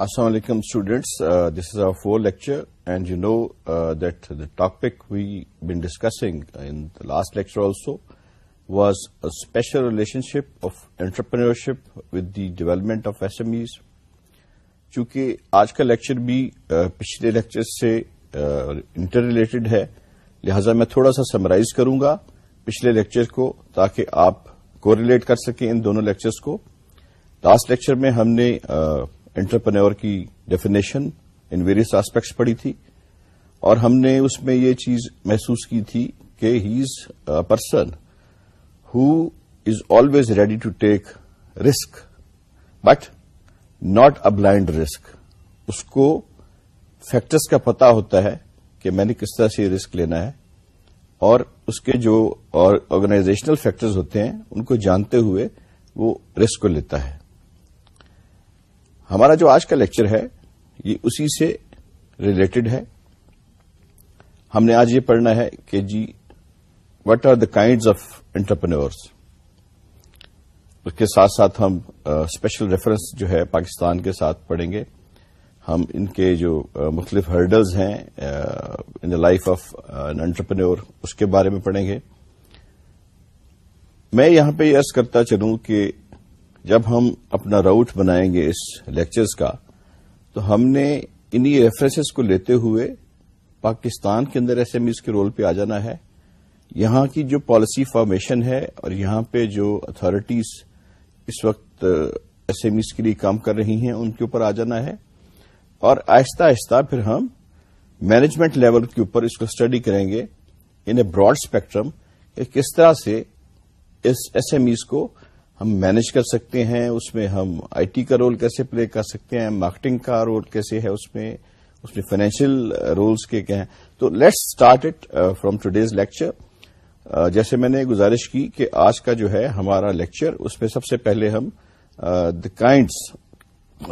السلام علیکم students this is O four lecture and you know that the topic we been discussing in the last lecture also was special relationship of with the development of S M Es چونکہ آج کا lecture بھی پچھلے lecture سے interrelated ہے لہذا میں تھوڑا سا سمرائز کروں گا پچھلے لیکچر کو تاکہ آپ کو ریلیٹ کر سکیں ان دونوں لیکچرس کو لاسٹ لیکچر میں ہم نے uh, انٹرپرنور کی ڈیفینیشن ان ویریس آسپیکٹس پڑی تھی اور ہم نے اس میں یہ چیز محسوس کی تھی کہ he is a person who is always ready to take risk but not a blind risk اس کو فیکٹرز کا پتا ہوتا ہے کہ میں نے کس طرح سے رسک لینا ہے اور اس کے جو آرگنائزیشنل فیکٹرز ہوتے ہیں ان کو جانتے ہوئے وہ رسک کو لیتا ہے ہمارا جو آج کا لیکچر ہے یہ اسی سے ریلیٹڈ ہے ہم نے آج یہ پڑھنا ہے کہ جی what are the kinds of entrepreneurs اس کے ساتھ ساتھ ہم اسپیشل ریفرنس جو ہے پاکستان کے ساتھ پڑھیں گے ہم ان کے جو مختلف ہرڈلز ہیں in the life of an entrepreneur اس کے بارے میں پڑھیں گے میں یہاں پہ یہ عرض کرتا چلوں کہ جب ہم اپنا راؤٹ بنائیں گے اس لیکچرز کا تو ہم نے انہیں ریفرنس کو لیتے ہوئے پاکستان کے اندر ایس ایم ایز کے رول پہ آ جانا ہے یہاں کی جو پالیسی فارمیشن ہے اور یہاں پہ جو اتارٹیز اس وقت ایس ایم ایز کے لیے کام کر رہی ہیں ان کے اوپر آ جانا ہے اور آہستہ آہستہ پھر ہم مینجمنٹ لیول کے اوپر اس کو اسٹڈی کریں گے ان اے براڈ اسپیکٹرم کہ کس طرح سے اس ایس ایم ایز کو ہم مینج کر سکتے ہیں اس میں ہم آئی ٹی کا رول کیسے پلے کر سکتے ہیں مارکیٹنگ کا رول کیسے ہے اس میں اس میں فائنینشیل رولس تو let's start it from today's lecture جیسے میں نے گزارش کی کہ آج کا جو ہے ہمارا لیکچر اس میں سب سے پہلے ہم دا کائنڈس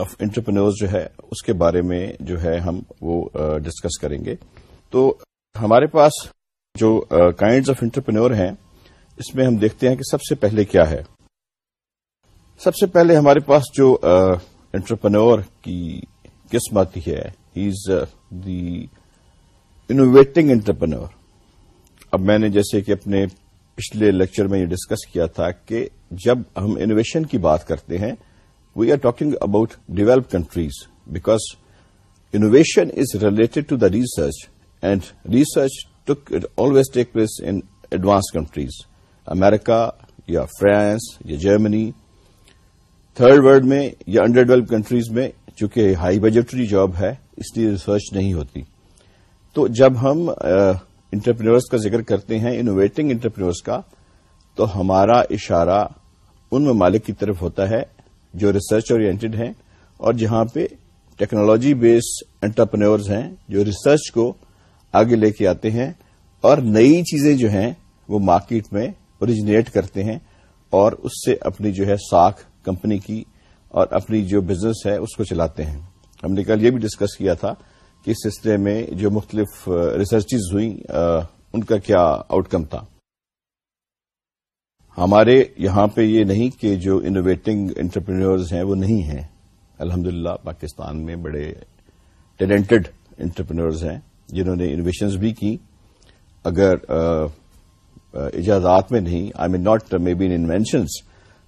آف انٹرپرینور جو ہے اس کے بارے میں جو ہے ہم وہ ڈسکس uh, کریں گے تو ہمارے پاس جو کائنڈز آف انٹرپرنور ہیں اس میں ہم دیکھتے ہیں کہ سب سے پہلے کیا ہے سب سے پہلے ہمارے پاس جو انٹرپرنور کی قسم آتی ہے he is the innovating entrepreneur اب میں نے جیسے کہ اپنے پچھلے لیکچر میں یہ ڈسکس کیا تھا کہ جب ہم انوویشن کی بات کرتے ہیں we are talking about develop countries because innovation is related to the research and research always take place in advance countries America یا فرانس یا جرمنی تھرڈ ورلڈ میں یا انڈر ڈیولپ کنٹریز میں چونکہ ہائی بجٹری جاب ہے اس لیے research نہیں ہوتی تو جب ہم انٹرپرینورس کا ذکر کرتے ہیں انوویٹنگ انٹرپرینورس کا تو ہمارا اشارہ ان ممالک کی طرف ہوتا ہے جو ریسرچ اورینٹڈ ہیں اور جہاں پہ ٹیکنالوجی بیسڈ انٹرپرینورز ہیں جو ریسرچ کو آگے لے کے آتے ہیں اور نئی چیزیں جو ہیں وہ مارکیٹ میں اوریجنیٹ کرتے ہیں اور اس سے اپنی جو ہے ساکھ کمپنی کی اور اپنی جو بزنس ہے اس کو چلاتے ہیں ہم نے کل یہ بھی ڈسکس کیا تھا کہ اس سلسلے میں جو مختلف ریسرچز ہوئی ان کا کیا آؤٹ کم تھا ہمارے یہاں پہ یہ نہیں کہ جو انوویٹنگ انٹرپرینورز ہیں وہ نہیں ہیں الحمدللہ پاکستان میں بڑے ٹیلنٹڈ انٹرپرینورز ہیں جنہوں نے انوویشنز بھی کی اگر اجازات میں نہیں I may not may be inventions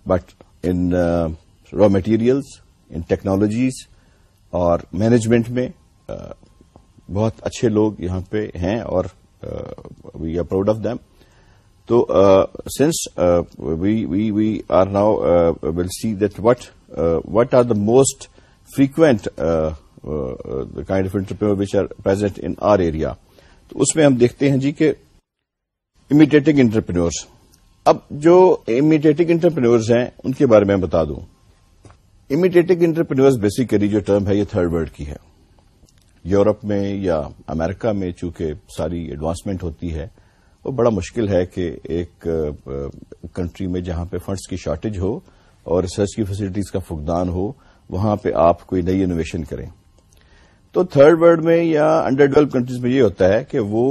but in raw materials in technologies اور مینجمنٹ میں uh, بہت اچھے لوگ یہاں پہ ہیں اور we are proud of them تو since we are now will see that what what are the most frequent kind of entrepreneur which are present in our area تو اس میں ہم دیکھتے ہیں جی کہ امیڈیٹنگ انٹرپرینورس اب جو امیڈیٹک انٹرپرینورز ہیں ان کے بارے میں بتا دوں امیڈیٹک انٹرپرینورز بیسیکلی جو ٹرم ہے یہ تھرڈ ورلڈ کی ہے یورپ میں یا امریکہ میں چونکہ ساری ایڈوانسمنٹ ہوتی ہے وہ بڑا مشکل ہے کہ ایک کنٹری میں جہاں پہ فنڈز کی شارٹیج ہو اور ریسرچ کی فیسلٹیز کا فقدان ہو وہاں پہ آپ کوئی نئی انوویشن کریں تو تھرڈ ورلڈ میں یا انڈر ڈیولپ کنٹریز میں یہ ہوتا ہے کہ وہ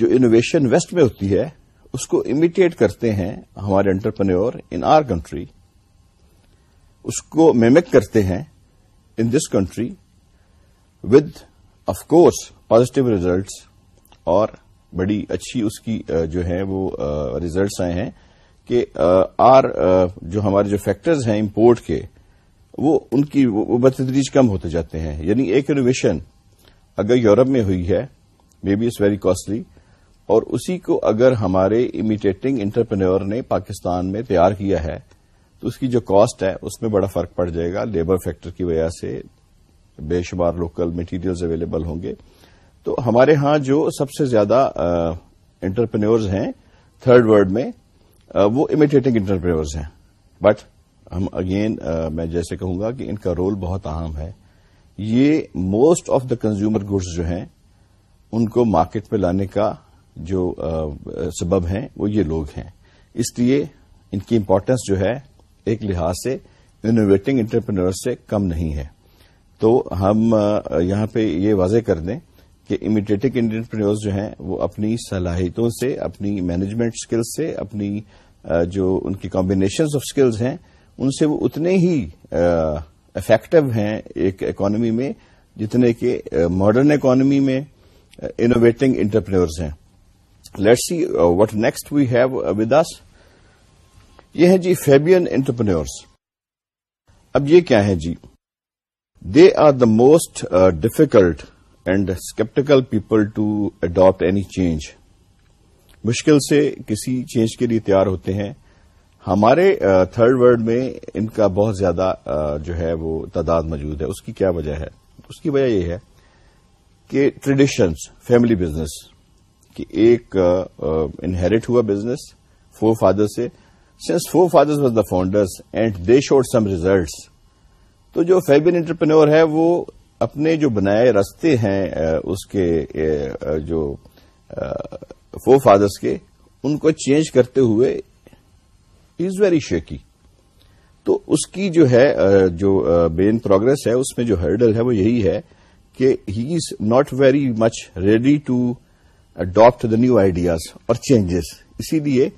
جو انوویشن ویسٹ میں ہوتی ہے اس کو امیٹیٹ کرتے ہیں ہمارے انٹرپرنور ان آر کنٹری اس کو میمک کرتے ہیں in this country with of course positive results اور بڑی اچھی اس کی جو ہے وہ ریزلٹس آئے ہیں کہ آر جو ہمارے جو فیکٹرز ہیں امپورٹ کے وہ ان کی بتدریج کم ہوتے جاتے ہیں یعنی ایک انویشن اگر یورپ میں ہوئی ہے may be it's very costly اور اسی کو اگر ہمارے امیڈیٹنگ انٹرپرینور نے پاکستان میں تیار کیا ہے تو اس کی جو کاسٹ ہے اس میں بڑا فرق پڑ جائے گا لیبر فیکٹر کی وجہ سے بے شمار لوکل مٹیریلز اویلیبل ہوں گے تو ہمارے ہاں جو سب سے زیادہ انٹرپرینورز ہیں تھرڈ ورلڈ میں وہ امیٹیٹنگ انٹرپرینورز ہیں بٹ ہم اگین میں جیسے کہوں گا کہ ان کا رول بہت اہم ہے یہ most of the consumer goods جو ہیں ان کو مارکیٹ میں لانے کا جو سبب ہیں وہ یہ لوگ ہیں اس لیے ان کی امپورٹنس جو ہے ایک لحاظ سے انوویٹنگ انٹرپرینور سے کم نہیں ہے تو ہم یہاں پہ یہ واضح کر دیں کہ امیڈیٹنگ انٹرپرینور جو ہیں وہ اپنی صلاحیتوں سے اپنی مینجمنٹ اسکل سے اپنی جو ان کی کمبینیشن آف اسکلز ہیں ان سے وہ اتنے ہی افیکٹو ہیں ایک اکانومی میں جتنے کہ ماڈرن اکانومی میں انوویٹنگ انٹرپرینورز ہیں let see what next we have with us یہ ہے جی فیبین اینٹرپرینورس اب یہ کیا ہے جی they are the most difficult and sceptical people to adapt any change مشکل سے کسی چینج کے لیے تیار ہوتے ہیں ہمارے تھرڈ uh, ورلڈ میں ان کا بہت زیادہ uh, جو ہے وہ تعداد موجود ہے اس کی کیا وجہ ہے اس کی وجہ یہ ہے کہ ٹریڈیشنس فیملی بزنس کہ ایک انہیریٹ ہوا بزنس فور فادر سے since forefather was the founders and they showed some results تو جو فیبن انٹرپرینور ہے وہ اپنے جو بنائے رستے ہیں اس کے جو فور فادرس کے ان کو چینج کرتے ہوئے از ویری شیکی تو اس کی جو ہے جو بین پروگرس ہے اس میں جو ہرڈل ہے وہ یہی ہے کہ he is not very much ready to adapt the new ideas اور چینجز اسی لیے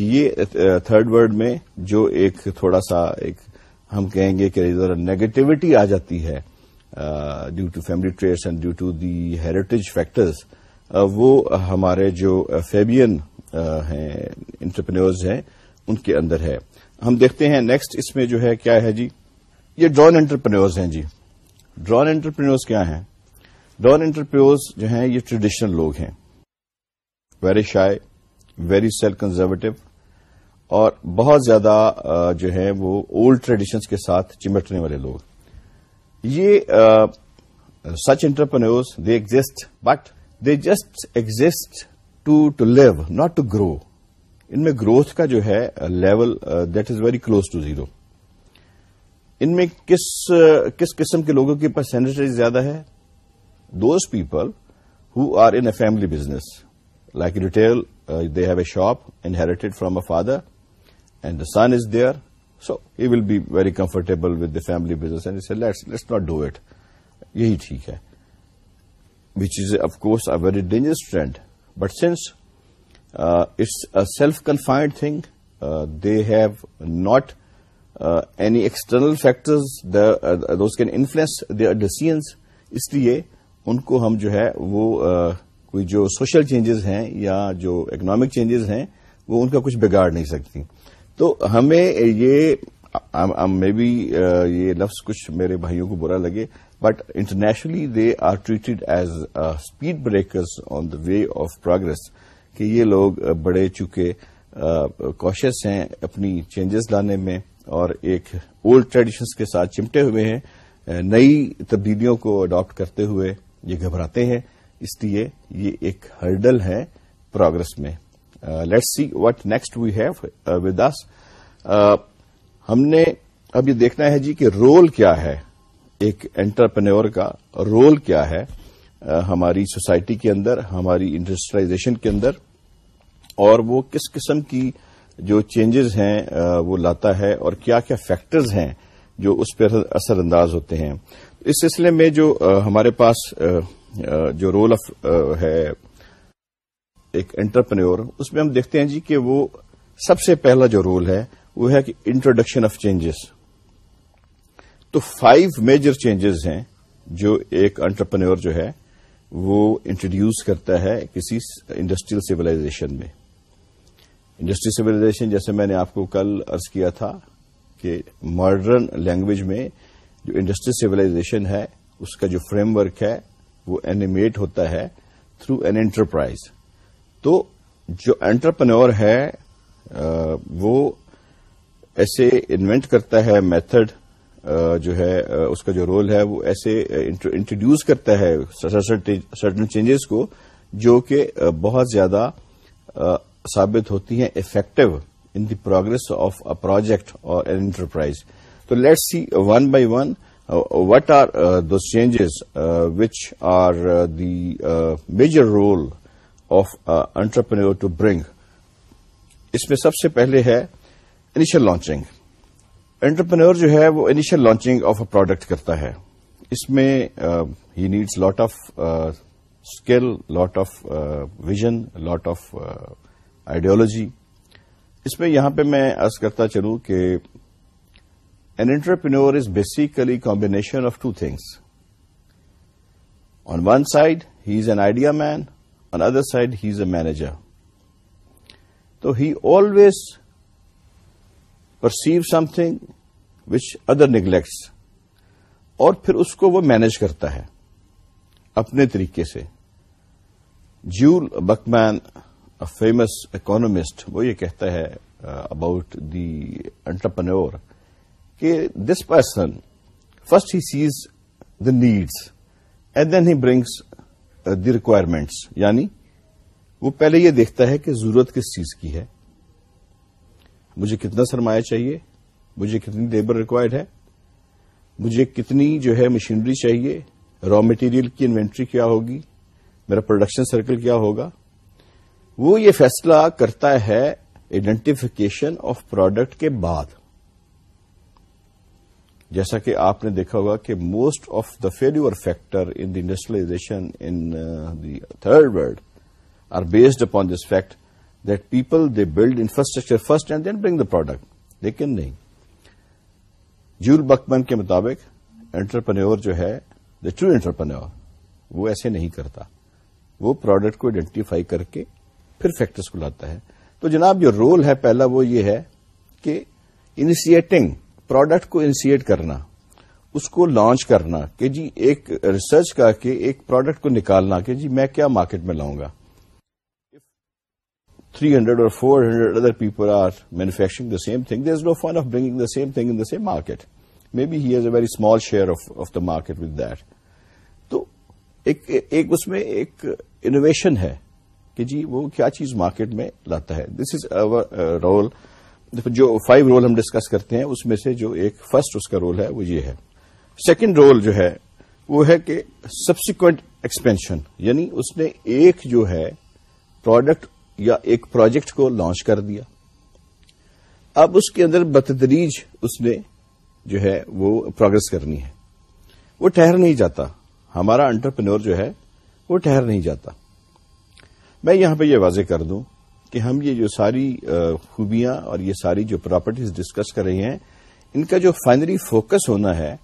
یہ تھرڈ ورلڈ میں جو ایک تھوڑا سا ایک ہم کہیں گے کہ نیگیٹوٹی آ جاتی ہے due to family triers and due to the heritage factors وہ ہمارے جو فیبین ہیں ہیں ان کے اندر ہے ہم دیکھتے ہیں نیکسٹ اس میں جو ہے کیا ہے جی یہ ڈرون ہیں جی ڈرون انٹرپرینورز کیا ہیں ڈرون انٹرپرینورز جو ہیں یہ ٹریڈیشنل لوگ ہیں very shy very self conservative اور بہت زیادہ جو ہے وہ اولڈ ٹریڈیشنز کے ساتھ چمٹنے والے لوگ یہ such entrepreneurs they exist but they just exist to to live not to grow ان میں گروتھ کا جو ہے level that is very close to zero ان میں کس کس قسم کے لوگوں کی پرسینٹیج زیادہ ہے those people who are in a family business like a retail they have a shop inherited from a father and the son is there so he will be very comfortable with the family business let's not do it یہی ٹھیک ہے very dangerous trend but since it's confined thing they have not any external factors those can influence their decision اس لیے ان کو ہم جو ہے وہ uh, کوئی جو سوشل چینجز ہیں یا جو اکنامک چینجز ہیں وہ ان کا کچھ بگاڑ نہیں سکتی تو ہمیں یہ مے بی یہ لفظ کچھ میرے بھائیوں کو برا لگے but internationally they are treated as speed breakers on the way of progress کہ یہ لوگ بڑے چکے کوشس ہیں اپنی چینجز لانے میں اور ایک اولڈ ٹریڈیشنز کے ساتھ چمٹے ہوئے ہیں نئی تبدیلیوں کو اڈاپٹ کرتے ہوئے یہ گھبراتے ہیں اس لیے یہ ایک ہرڈل ہے پروگرس میں let see what next we have with this ہم نے اب یہ دیکھنا ہے جی کہ رول کیا ہے ایک انٹرپرنور کا رول کیا ہے uh, ہماری سوسائٹی کے اندر ہماری انڈسٹریزیشن کے اندر اور وہ کس قسم کی جو چینجز ہیں uh, وہ لاتا ہے اور کیا کیا فیکٹرز ہیں جو اس پہ اثر انداز ہوتے ہیں اس سلسلے میں جو uh, ہمارے پاس جو رول آف ہے ایک رولٹرپنیور اس میں ہم دیکھتے ہیں جی کہ وہ سب سے پہلا جو رول ہے وہ ہے کہ انٹروڈکشن آف چینجز تو فائیو میجر چینجز ہیں جو ایک انٹرپرنور جو ہے وہ انٹروڈیوس کرتا ہے کسی انڈسٹریل سولہ میں انڈسٹریل سولہ جیسے میں نے آپ کو کل ارض کیا تھا کہ ماڈرن لینگویج میں جو انڈسٹریل سولہ ہے اس کا جو فریم ورک ہے وہ اینیمیٹ ہوتا ہے تھرو این انٹرپرائز تو جو انٹرپرنور ہے وہ ایسے انوینٹ کرتا ہے میتھڈ جو ہے اس کا جو رول ہے وہ ایسے انٹروڈیوس کرتا ہے سرٹن چینجز کو جو کہ بہت زیادہ ثابت ہوتی ہیں effective in the progress of a project اور انٹرپرائز تو let see one by one what are those changes which are the major role of entrepreneur to bring اس میں سب سے پہلے ہے انیشل لانچنگ انٹرپرنور جو ہے وہ initial launching of a product کرتا ہے اس میں he needs lot of skill lot of vision lot of ideology اس میں یہاں پہ میں عرض کرتا چلوں کہ an entrepreneur is basically combination of two things on one side he is an idea man on other side he is a manager تو he always perceive something which other neglects اور پھر اس کو وہ مینج کرتا ہے اپنے طریقے سے جیو بک مین ا فیمس اکانومسٹ وہ یہ کہتا ہے اباؤٹ دی انٹرپرنور کہ this person first he sees the needs and then he brings the requirements یعنی وہ پہلے یہ دیکھتا ہے کہ ضرورت کس چیز کی ہے مجھے کتنا سرمایہ چاہیے مجھے کتنی لیبر ریکوائرڈ ہے مجھے کتنی جو ہے مشینری چاہیے را مٹیریل کی انوینٹری کیا ہوگی میرا پروڈکشن سرکل کیا ہوگا وہ یہ فیصلہ کرتا ہے آئیڈینٹیفیکیشن آف پروڈکٹ کے بعد جیسا کہ آپ نے دیکھا ہوگا کہ most of the failure factor in the industrialisation third world are based upon this fact that people they build infrastructure first and then bring the product لیکن نہیں جول بکمن کے مطابق انٹرپرنور جو ہے دا ٹرو انٹرپرنور وہ ایسے نہیں کرتا وہ پروڈکٹ کو آئیڈینٹیفائی کر کے پھر فیکٹرز کو لاتا ہے تو جناب جو رول ہے پہلا وہ یہ ہے کہ انیشیٹنگ پروڈکٹ کو انسیٹ کرنا اس کو لانچ کرنا کہ جی ایک ریسرچ کر کے ایک پروڈکٹ کو نکالنا کہ جی میں کیا مارکیٹ میں لاؤں گا تھری ہنڈریڈ اور four hundred other people are manufacturing the same thing there is no fun of bringing the same thing in same market may be he has a very small share of the market with that تو ایک اس میں ایک innovation ہے کہ جی وہ کیا چیز مارکیٹ میں لاتا ہے دس از اوور رول جو فائیو رول ہم ڈسکس کرتے ہیں اس میں سے جو ایک فرسٹ اس کا رول ہے وہ یہ ہے سیکنڈ رول جو ہے وہ ہے کہ سبسیکوینٹ ایکسپینشن یعنی اس نے ایک جو ہے پروڈکٹ یا ایک پروجیکٹ کو لانچ کر دیا اب اس کے اندر بتدریج اس نے جو ہے وہ پروگرس کرنی ہے وہ ٹھہر نہیں جاتا ہمارا انٹرپرنور جو ہے وہ ٹھہر نہیں جاتا میں یہاں پہ یہ واضح کر دوں کہ ہم یہ جو ساری خوبیاں اور یہ ساری جو پراپرٹیز ڈسکس کر رہے ہیں ان کا جو فائنلی فوکس ہونا ہے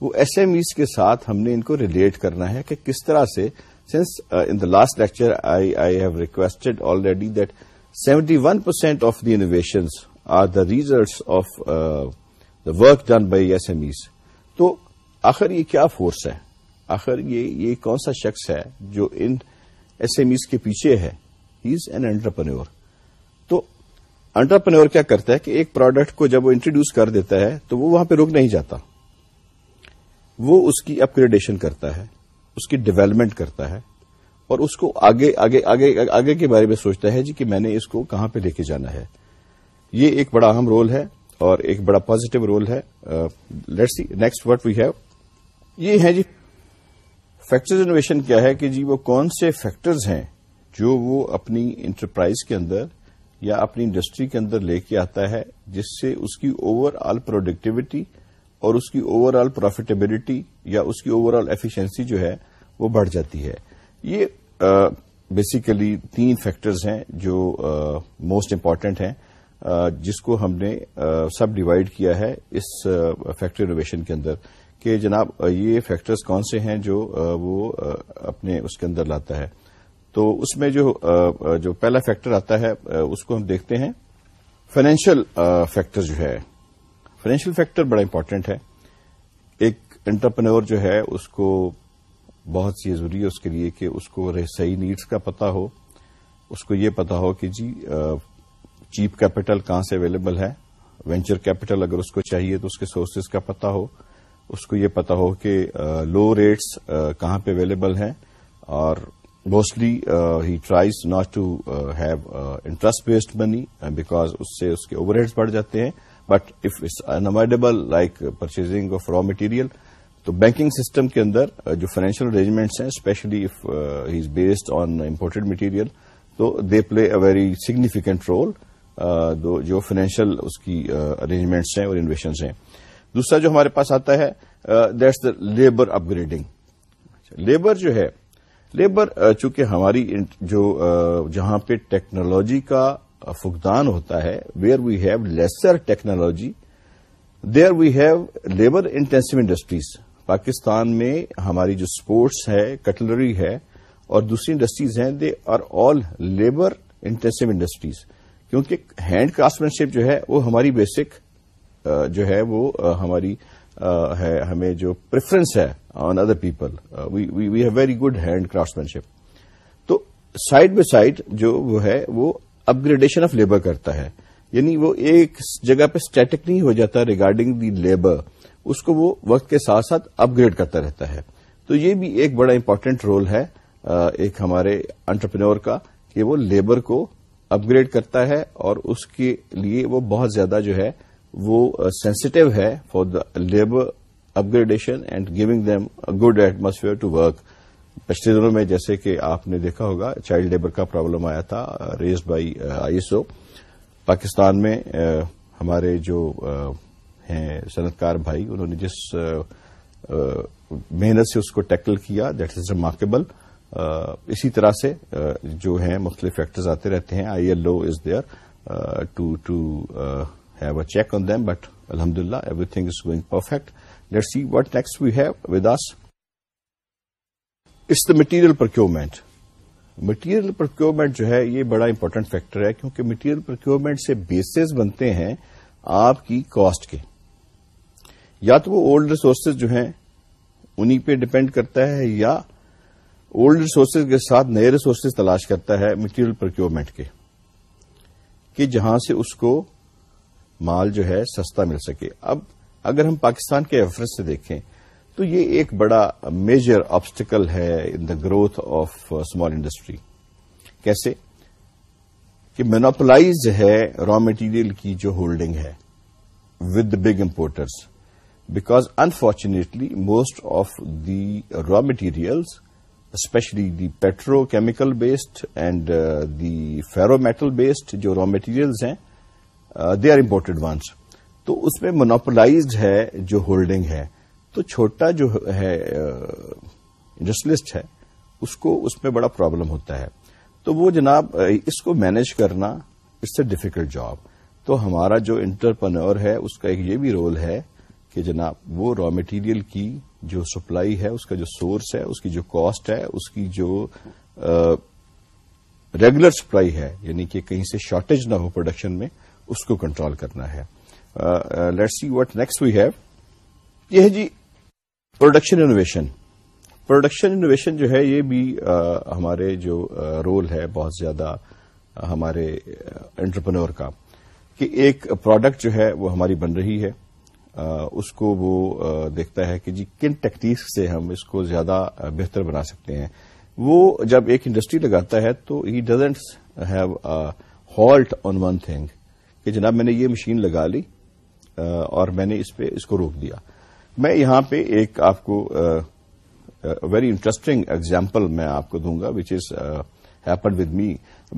وہ ایس ایم ایز کے ساتھ ہم نے ان کو ریلیٹ کرنا ہے کہ کس طرح سے since in the last lecture I I have requested already that seventy one percent of the innovations are the results of the work done by S M Es تو آخر یہ کیا فورس ہے آخر یہ یہ کون سا شخص ہے جو ان ایس ایم ایز کے پیچھے ہے he is an entrepreneur entrepreneur کیا کرتا ہے کہ ایک پروڈکٹ کو جب وہ انٹروڈیوس کر دیتا ہے تو وہ وہاں پہ روک نہیں جاتا وہ اس کی اپ گریڈیشن کرتا ہے اس کی ڈیویلپمنٹ کرتا ہے اور اس کو آگے آگے آگے آگے کے بارے میں سوچتا ہے جی کہ میں نے اس کو کہاں پہ لے کے جانا ہے یہ ایک بڑا اہم رول ہے اور ایک بڑا پازیٹو رول ہے let see next what we have یہ ہے جی فیکٹرز انویشن کیا ہے کہ جی وہ کون سے فیکٹرز ہیں جو وہ اپنی انٹرپرائز کے اندر یا اپنی انڈسٹری کے اندر لے کے آتا ہے جس سے اس کی اوور آل پروڈکٹیوٹی اور اس کی اوور آل پروفیٹیبلٹی یا اس کی اوور آل ایفیشنسی جو ہے وہ بڑھ جاتی ہے یہ بیسیکلی تین فیکٹرز ہیں جو موسٹ امپارٹینٹ ہیں جس کو ہم نے سب ڈیوائڈ کیا ہے اس فیکٹری انوویشن کے اندر کہ جناب یہ فیکٹرز کون سے ہیں جو وہ اپنے اس کے اندر لاتا ہے تو اس میں جو جو پہلا فیکٹر آتا ہے اس کو ہم دیکھتے ہیں فائنینشیل فیکٹر جو ہے فائنینشیل فیکٹر بڑا امپورٹنٹ ہے ایک انٹرپرنور جو ہے اس کو بہت سی ضروری ہے اس کے لیے کہ اس کو صحیح نیڈس کا پتا ہو اس کو یہ پتا ہو کہ جی چیپ کیپٹل کہاں سے اویلیبل ہے وینچر کیپٹل اگر اس کو چاہیے تو اس کے سورسز کا پتا ہو اس کو یہ پتا ہو کہ لو ریٹس کہاں پہ اویلیبل ہیں اور mostly he tries not to have interest based money because اس اس سے کے اوور ہیڈس بڑھ جاتے ہیں but if it's unavoidable like purchasing of raw material تو بینکنگ سسٹم کے اندر uh, جو فائنینشیل ارینجمنٹس ہیں specially if he is based on imported material تو they play a very significant role جو فائنینشیل اس کی ارینجمنٹس uh, ہیں اور انویشنس ہیں دوسرا جو ہمارے پاس آتا ہے that's the labour upgrading labour جو ہے لیبر چونکہ ہماری جو جہاں پہ ٹیکنالوجی کا فقدان ہوتا ہے where we have lesser technology there we have labour intensive industries Pakistan میں ہماری جو سپورٹس ہے کٹلری ہے اور دوسری انڈسٹریز ہیں they are all labour intensive industries کیونکہ ہینڈ کرافٹ شپ جو ہے وہ ہماری بیسک جو ہے وہ ہماری ہے ہمیں جو پریفرنس ہے on other people we have very good hand craftsmanship تو سائڈ بائی سائڈ جو وہ ہے وہ اپ گریڈیشن آف لیبر کرتا ہے یعنی وہ ایک جگہ پہ اسٹیٹک نہیں ہو جاتا ریگارڈنگ دی لیبر اس کو وہ وقت کے ساتھ ساتھ اپ گریڈ کرتا رہتا ہے تو یہ بھی ایک بڑا امپارٹینٹ رول ہے ایک ہمارے انٹرپرینور کا کہ وہ لیبر کو اپ گریڈ کرتا ہے اور اس کے لیے وہ بہت زیادہ جو ہے وہ سینسٹو uh, ہے for the labour upgradation and giving them good atmosphere to work پچھلے دنوں میں جیسے کہ آپ نے دیکھا ہوگا چائلڈ لیبر کا پرابلم آیا تھا raise by I S O Pakistan میں uh, ہمارے جو uh, ہیں صنعت کار بھائی انہوں نے جس محنت سے اس کو ٹیکل کیا دیٹ از ریمارکیبل اسی طرح سے جو ہیں مختلف فیکٹرز آتے رہتے ہیں I L O is there to to have check on them but الحمد اللہ everything is گوئگ perfect let see what next we have with the material procurement material procurement جو ہے یہ بڑا امپورٹنٹ فیکٹر ہے کیونکہ مٹیریل procurement سے bases بنتے ہیں آپ کی کاسٹ کے یا تو وہ اولڈ ریسورسز جو ہیں انہیں پہ ڈپینڈ کرتا ہے یا اولڈ ریسورسز کے ساتھ نئے ریسورسز تلاش کرتا ہے مٹیریل پروکیورمنٹ کے کہ جہاں سے اس کو مال جو ہے سستا مل سکے اب اگر ہم پاکستان کے ایفرنس سے دیکھیں تو یہ ایک بڑا میجر آبسٹیکل ہے in the growth of small industry کیسے کہ مینوپلائز ہے را مٹیریل کی جو ہولڈنگ ہے with big importers because unfortunately most of the raw materials specially the petrochemical based and the ferro metal based جو را مٹیریلز ہیں دے آر امپورٹڈ وانس تو اس میں مناپلائز ہے جو ہولڈنگ ہے تو چھوٹا جو ہے انڈسٹریلسٹ uh, ہے اس کو اس میں بڑا پرابلم ہوتا ہے تو وہ جناب uh, اس کو مینج کرنا اٹس اے ڈیفیکلٹ جاب تو ہمارا جو انٹرپرنور ہے اس کا ایک یہ بھی رول ہے کہ جناب وہ را مٹیریل کی جو سپلائی ہے اس کا جو سورس ہے اس کی جو کاسٹ ہے اس کی جو ریگولر uh, سپلائی ہے یعنی کہ کہیں سے شارٹیج نہ ہو پروڈکشن میں اس کو کنٹرول کرنا ہے let see what next we have یہ ہے جی پروڈکشن انوویشن پروڈکشن انوویشن جو ہے یہ بھی ہمارے جو رول ہے بہت زیادہ ہمارے انٹرپرنور کا کہ ایک پروڈکٹ جو ہے وہ ہماری بن رہی ہے اس کو وہ دیکھتا ہے کہ جی کن ٹیکنیک سے ہم اس کو زیادہ بہتر بنا سکتے ہیں وہ جب ایک انڈسٹری لگاتا ہے تو he doesn't have halt on one thing کہ جناب میں نے یہ مشین لگا لی اور میں نے اس پہ اس کو روک دیا میں یہاں پہ ایک آپ کو ویری انٹرسٹنگ ایگزامپل میں آپ کو دوں گا which is happen with me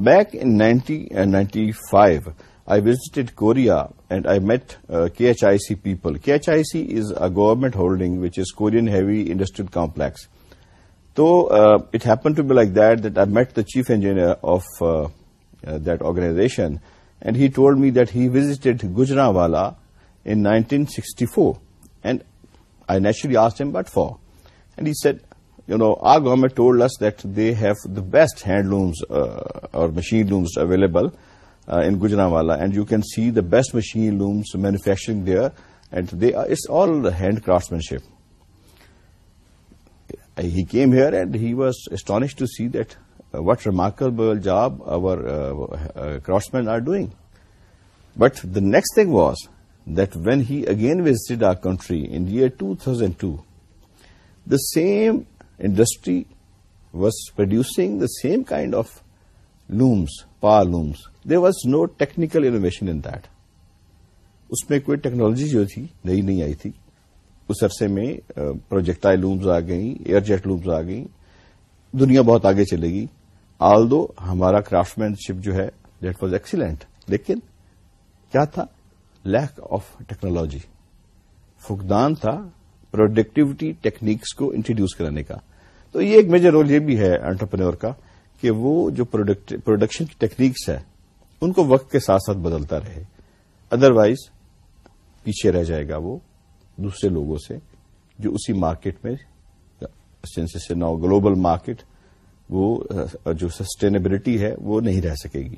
back in ninety ninety five I visited Korea and I met K H I C people K H I C is a government holding which is Korean heavy industrial complex تو it happen to be like that that I met the chief engineer of that organisation and he told me that he visited Gujranwala in 1964, and I naturally asked him, "What for?" And he said, our government told us that they have the best hand looms uh, or machine looms available uh, in Gujranwala, and you can see the best machine looms manufacturing there, and it's all hand craftsmanship. He came here and he was astonished to see that what remarkable job our craftsmen are doing but the next thing was that when he again visit our country India two thousand two the same industry was producing the same kind of looms power looms there was no technical innovation in اس میں کوئی technology جو تھی نئی نہیں آئی تھی اس عرصے میں projectile looms آ گئیں ایئر جیٹ لومز آ گئیں دنیا بہت آگے چلے گی آل دو ہمارا کرافٹ مین شپ جو ہے لیک آف ٹیکنالوجی فقدان تھا پروڈکٹیوٹی ٹیکنیکس کو انٹروڈیوس کرانے کا تو یہ ایک میجر رول یہ بھی ہے انٹرپرینور کا کہ وہ جو پروڈکشن کی ٹیکنیکس ہے ان کو وقت کے ساتھ بدلتا رہے ادر وائز پیچھے رہ جائے گا وہ دوسرے لوگوں سے جو اسی مارکیٹ میں گلوبل مارکیٹ وہ جو سسٹینبلٹی ہے وہ نہیں رہ سکے گی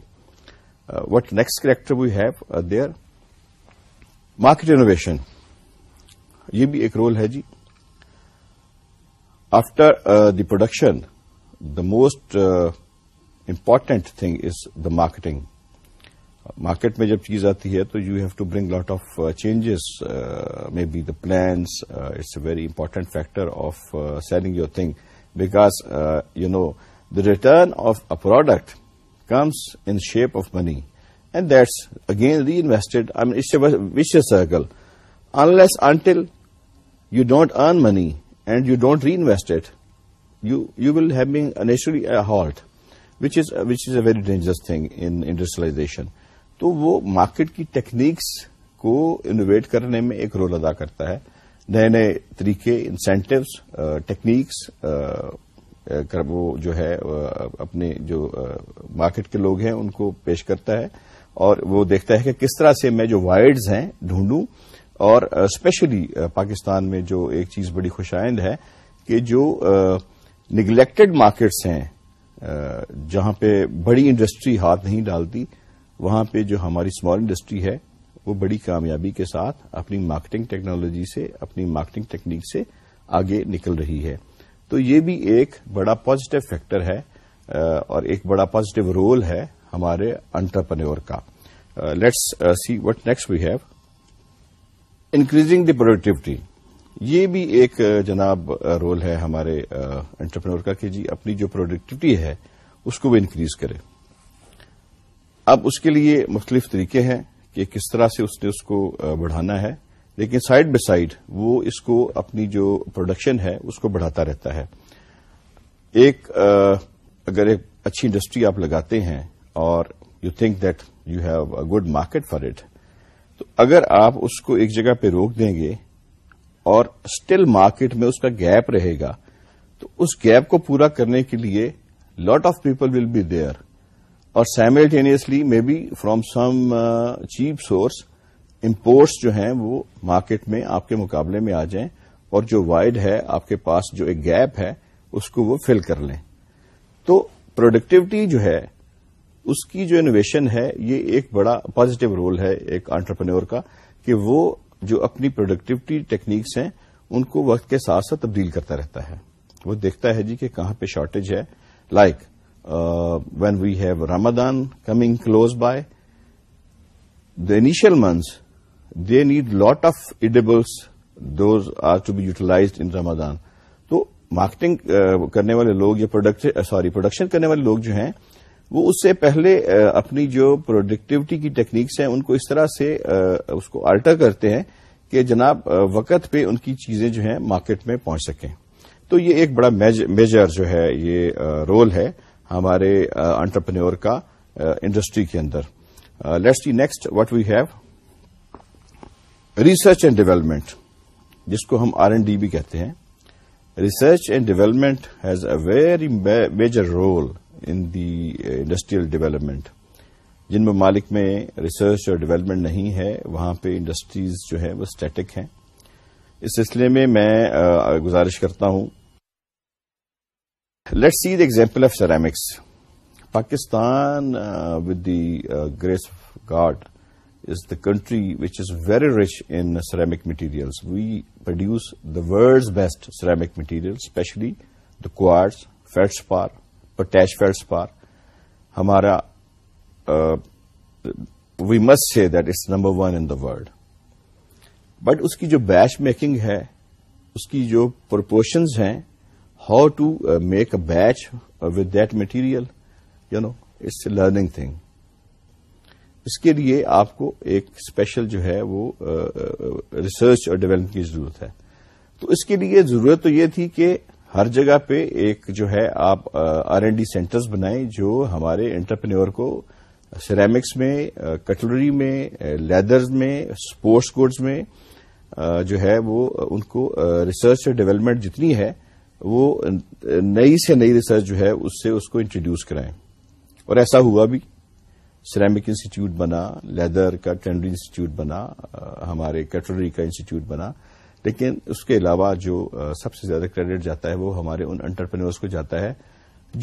what next character we have there market innovation یہ بھی ایک رول ہے جی after the production the most important thing is the marketing market میں جب چیز آتی ہے تو you have to bring lot of changes may be the plans it's a very important factor of selling your thing because you know the return of a product comes in shape of money and that's again reinvest vicious circles until you don't earn money and you don't reinvest you will ہیویسری halt which is a very dangerous thing industrialisation تو وہ market کی techniques کو innovate کرنے میں ایک role ادا کرتا ہے نئے نئے طریقے انسینٹوز ٹیکنیکس وہ جو ہے اپنے جو مارکیٹ کے لوگ ہیں ان کو پیش کرتا ہے اور وہ دیکھتا ہے کہ کس طرح سے میں جو وائڈز ہیں ڈھونڈوں اور اسپیشلی پاکستان میں جو ایک چیز بڑی خوشائند ہے کہ جو نگلیکٹڈ مارکیٹس ہیں جہاں پہ بڑی انڈسٹری ہاتھ نہیں ڈالتی وہاں پہ جو ہماری اسمال انڈسٹری ہے وہ بڑی کامیابی کے ساتھ اپنی مارکیٹنگ ٹیکنالوجی سے اپنی مارکیٹنگ ٹیکنیک سے آگے نکل رہی ہے تو یہ بھی ایک بڑا پازیٹو فیکٹر ہے اور ایک بڑا پازیٹو رول ہے ہمارے انٹرپرنور کا let's see what next we have increasing the productivity یہ بھی ایک جناب رول ہے ہمارے انٹرپرنور کا کہ جی اپنی جو پروڈکٹیوٹی ہے اس کو وہ انکریز کرے اب اس کے لیے مختلف طریقے ہیں کہ کس طرح سے اس نے اس کو بڑھانا ہے لیکن سائڈ بائی سائڈ وہ اس کو اپنی جو پروڈکشن ہے اس کو بڑھاتا رہتا ہے ایک اگر ایک اچھی انڈسٹری آپ لگاتے ہیں اور you think that you have a good market for it تو اگر آپ اس کو ایک جگہ پہ روک دیں گے اور اسٹل مارکیٹ میں اس کا گیپ رہے گا تو اس گیپ کو پورا کرنے کے لیے lot of people will be there اور simultaneously may be from some cheap source imports جو ہیں وہ مارکیٹ میں آپ کے مقابلے میں آ جائیں اور جو وائڈ ہے آپ کے پاس جو ایک گیپ ہے اس کو وہ فل کر لیں تو پروڈکٹیوٹی جو ہے اس کی جو انویشن ہے یہ ایک بڑا پازیٹو رول ہے ایک آنٹرپرنور کا کہ وہ جو اپنی پروڈکٹیوٹی ٹیکنیکس ہیں ان کو وقت کے ساتھ ساتھ تبدیل کرتا رہتا ہے وہ دیکھتا ہے جی کہ کہاں پہ شارٹیج ہے like when we have Ramadan coming close by the initial months they need lot of edibles those are to be utilise in Ramadan تو مارکیٹنگ کرنے والے لوگ یا سوری پروڈکشن کرنے والے لوگ جو ہیں وہ اس سے پہلے اپنی جو پروڈکٹیوٹی کی ٹیکنیکس ہیں ان کو اس طرح سے اس کو آلٹر کرتے ہیں کہ جناب وقت پہ ان کی چیزیں جو ہیں مارکیٹ میں پہنچ سکیں تو یہ ایک بڑا میجر جو ہے یہ رول ہے ہمارے انٹرپرینور کا انڈسٹری کے اندر let's see next what we have research and development جس کو ہم آر اینڈ ڈی بھی کہتے ہیں research and development has a very major role in the industrial development جن ممالک میں ریسرچ اور ڈیولپمنٹ نہیں ہے وہاں پہ انڈسٹریز جو ہے وہ اسٹیٹک ہیں اس سلسلے میں میں گزارش کرتا ہوں let see the example of ceramics Pakistan with the grace of God is the country which is very rich in ceramic material we produce the world's best ceramic material specially the code feldspar potash feldspar ہمارا we must say that is number one in the world but اس کی جو بیچ making ہے اس کی جو proportions ہیں how make a batch with that material you know it's learning thing اس کے لیے آپ کو ایک اسپیشل جو ہے وہ ریسرچ اور ڈیولپمنٹ کی ضرورت ہے تو اس کے لیے ضرورت تو یہ تھی کہ ہر جگہ پہ ایک جو ہے آپ آر اینڈ ڈی سینٹرز بنائیں جو ہمارے انٹرپرینور کو سیرامکس میں کٹلری میں لیدرز میں اسپورٹس گوڈز میں جو ہے وہ ان کو ریسرچ اور ڈیولپمنٹ جتنی ہے وہ نئی سے نئی ریسرچ جو ہے اس سے اس کو انٹروڈیوس کرائیں اور ایسا ہوا بھی سرامک انسٹیٹیوٹ بنا لیدر کا ٹینڈری انسٹیٹیوٹ بنا ہمارے کیٹرری کا انسٹیٹیوٹ بنا لیکن اس کے علاوہ جو سب سے زیادہ کریڈٹ جاتا ہے وہ ہمارے ان انٹرپرینورس کو جاتا ہے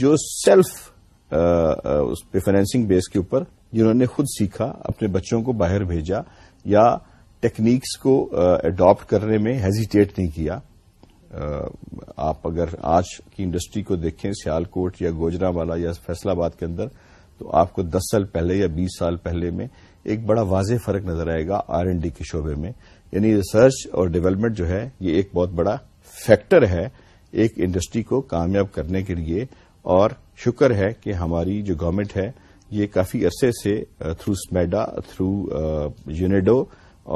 جو سیلف اس پہ فائنینسنگ بیس کے اوپر جنہوں نے خود سیکھا اپنے بچوں کو باہر بھیجا یا ٹیکنیکس کو اڈاپٹ کرنے میں ہیزیٹیٹ نہیں کیا آپ اگر آج کی انڈسٹری کو دیکھیں سیال کوٹ یا گوجرا والا یا فیصلہ آباد کے اندر تو آپ کو دس سال پہلے یا بیس سال پہلے میں ایک بڑا واضح فرق نظر آئے گا آر این ڈی کے شعبے میں یعنی ریسرچ اور ڈیولپمنٹ جو ہے یہ ایک بہت بڑا فیکٹر ہے ایک انڈسٹری کو کامیاب کرنے کے لیے اور شکر ہے کہ ہماری جو گورنمنٹ ہے یہ کافی عرصے سے تھرو سمیڈا تھرو یونیڈو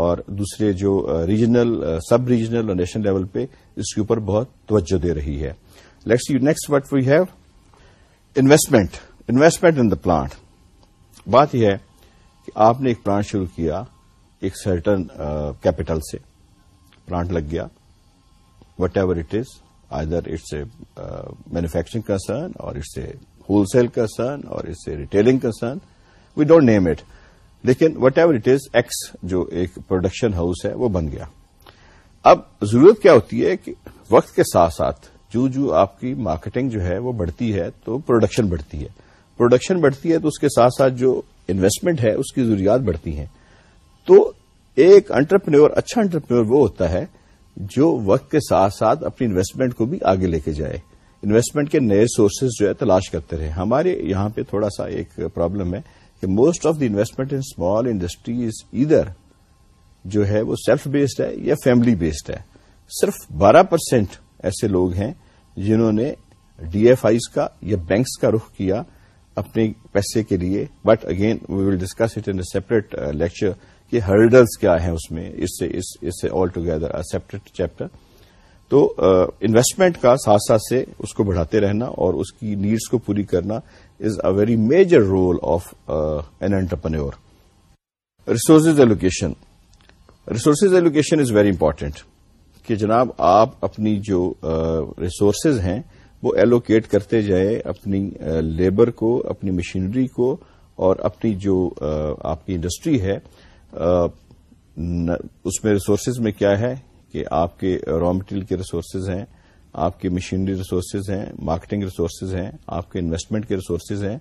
اور دوسرے جو ریجنل سب ریجنل اور نیشنل لیول پہ اس کے اوپر بہت توجہ دے رہی ہے next what we have investment investment in the plant بات یہ ہے کہ آپ نے ایک پلانٹ شروع کیا ایک سرٹن کیپٹل سے پلانٹ لگ گیا whatever it is either it's manufacturing کا اٹس اور ہول کا کنسرن اور اٹس اے ریٹیلنگ کا وی ڈونٹ نیم اٹ لیکن whatever it is X جو ایک پروڈکشن ہاؤس ہے وہ بن گیا اب ضرورت کیا ہوتی ہے کہ وقت کے ساتھ ساتھ جو جو آپ کی مارکیٹنگ جو ہے وہ بڑھتی ہے تو پروڈکشن بڑھتی ہے پروڈکشن بڑھتی ہے تو اس کے ساتھ ساتھ جو انویسٹمنٹ ہے اس کی ضروریات بڑھتی ہیں تو ایک انٹرپرینور اچھا انٹرپرینور وہ ہوتا ہے جو وقت کے ساتھ ساتھ اپنی انویسٹمنٹ کو بھی آگے لے کے جائے انویسٹمنٹ کے نئے سورسز جو ہے تلاش کرتے رہے ہمارے یہاں پہ تھوڑا سا ایک پرابلم ہے کہ most of the investment in small industries ادھر جو ہے وہ سیلف بیسڈ ہے یا فیملی بیسڈ ہے صرف بارہ پرسینٹ ایسے لوگ ہیں جنہوں نے ڈی ایف آئیز کا یا بینکس کا رخ کیا اپنے پیسے کے لیے but again we will discuss it a separate lecture کہ ہرڈلس کیا ہیں اس میں اس اس سے سے آل ٹوگیدر سیپریٹ چیپٹر تو انویسٹمنٹ uh, کا ساتھ ساتھ سے اس کو بڑھاتے رہنا اور اس کی نیڈس کو پوری کرنا is a very major role of an entrepreneur resources allocation resources allocation is very important کہ جناب آپ اپنی جو ریسورسز ہیں وہ ایلوکیٹ کرتے جائیں اپنی لیبر کو اپنی مشینری کو اور اپنی جو آپ کی انڈسٹری ہے اس میں ریسورسز میں کیا ہے کہ آپ کے را مٹیریل کے ریسورسز ہیں آپ کی مشینری ریسورسز ہیں مارکیٹنگ ریسورسز ہیں آپ کے انویسٹمنٹ کے ریسورسز ہیں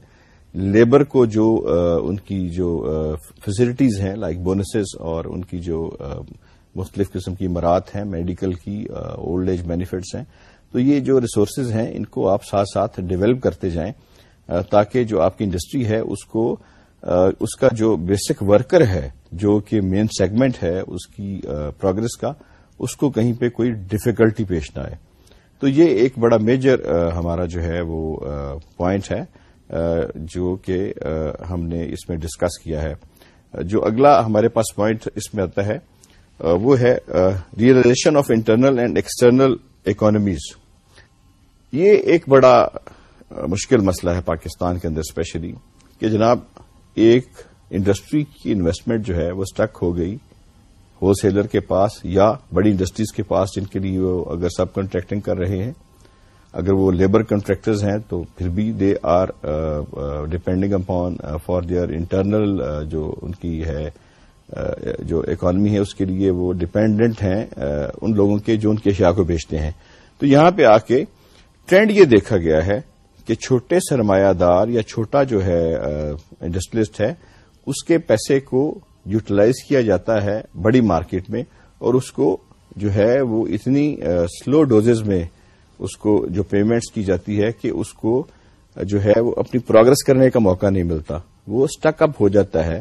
لیبر کو جو ان کی جو فیسلٹیز ہیں لائک بونسز اور ان کی جو مختلف قسم کی امرات ہیں میڈیکل کی اولڈ ایج بینیفٹس ہیں تو یہ جو ریسورسز ہیں ان کو آپ ساتھ ساتھ ڈیولپ کرتے جائیں تاکہ جو آپ کی انڈسٹری ہے اس کو اس کا جو بیسک ورکر ہے جو کہ مین سیگمنٹ ہے اس کی پروگرس کا اس کو کہیں پہ کوئی ڈفیکلٹی پیش نہ آئے تو یہ ایک بڑا میجر ہمارا جو ہے وہ پوائنٹ ہے جو کہ ہم نے اس میں ڈسکس کیا ہے جو اگلا ہمارے پاس پوائنٹ اس میں آتا ہے وہ ہے realization of internal and external economies یہ ایک بڑا مشکل مسئلہ ہے پاکستان کے اندر اسپیشلی کہ جناب ایک انڈسٹری کی انویسٹمنٹ جو ہے وہ اسٹک ہو گئی ہول سیلر کے پاس یا بڑی انڈسٹریز کے پاس جن کے لیے وہ اگر سب کنٹریکٹنگ کر رہے ہیں اگر وہ لیبر کنٹریکٹرز ہیں تو پھر بھی they are depending upon for their internal جو ان کی ہے جو اکانومی ہے اس کے لیے وہ ڈیپینڈنٹ ہیں ان لوگوں کے جو ان کی اشیاء کو بیچتے ہیں تو یہاں پہ آ کے ٹرینڈ یہ دیکھا گیا ہے کہ چھوٹے سرمایہ دار یا چھوٹا جو ہے انڈسٹریلسٹ ہے اس کے پیسے کو یوٹیلائز کیا جاتا ہے بڑی مارکیٹ میں اور اس کو جو ہے وہ اتنی سلو ڈوزز میں اس کو جو پیمنٹس کی جاتی ہے کہ اس کو جو ہے وہ اپنی پروگرس کرنے کا موقع نہیں ملتا وہ اسٹک اپ ہو جاتا ہے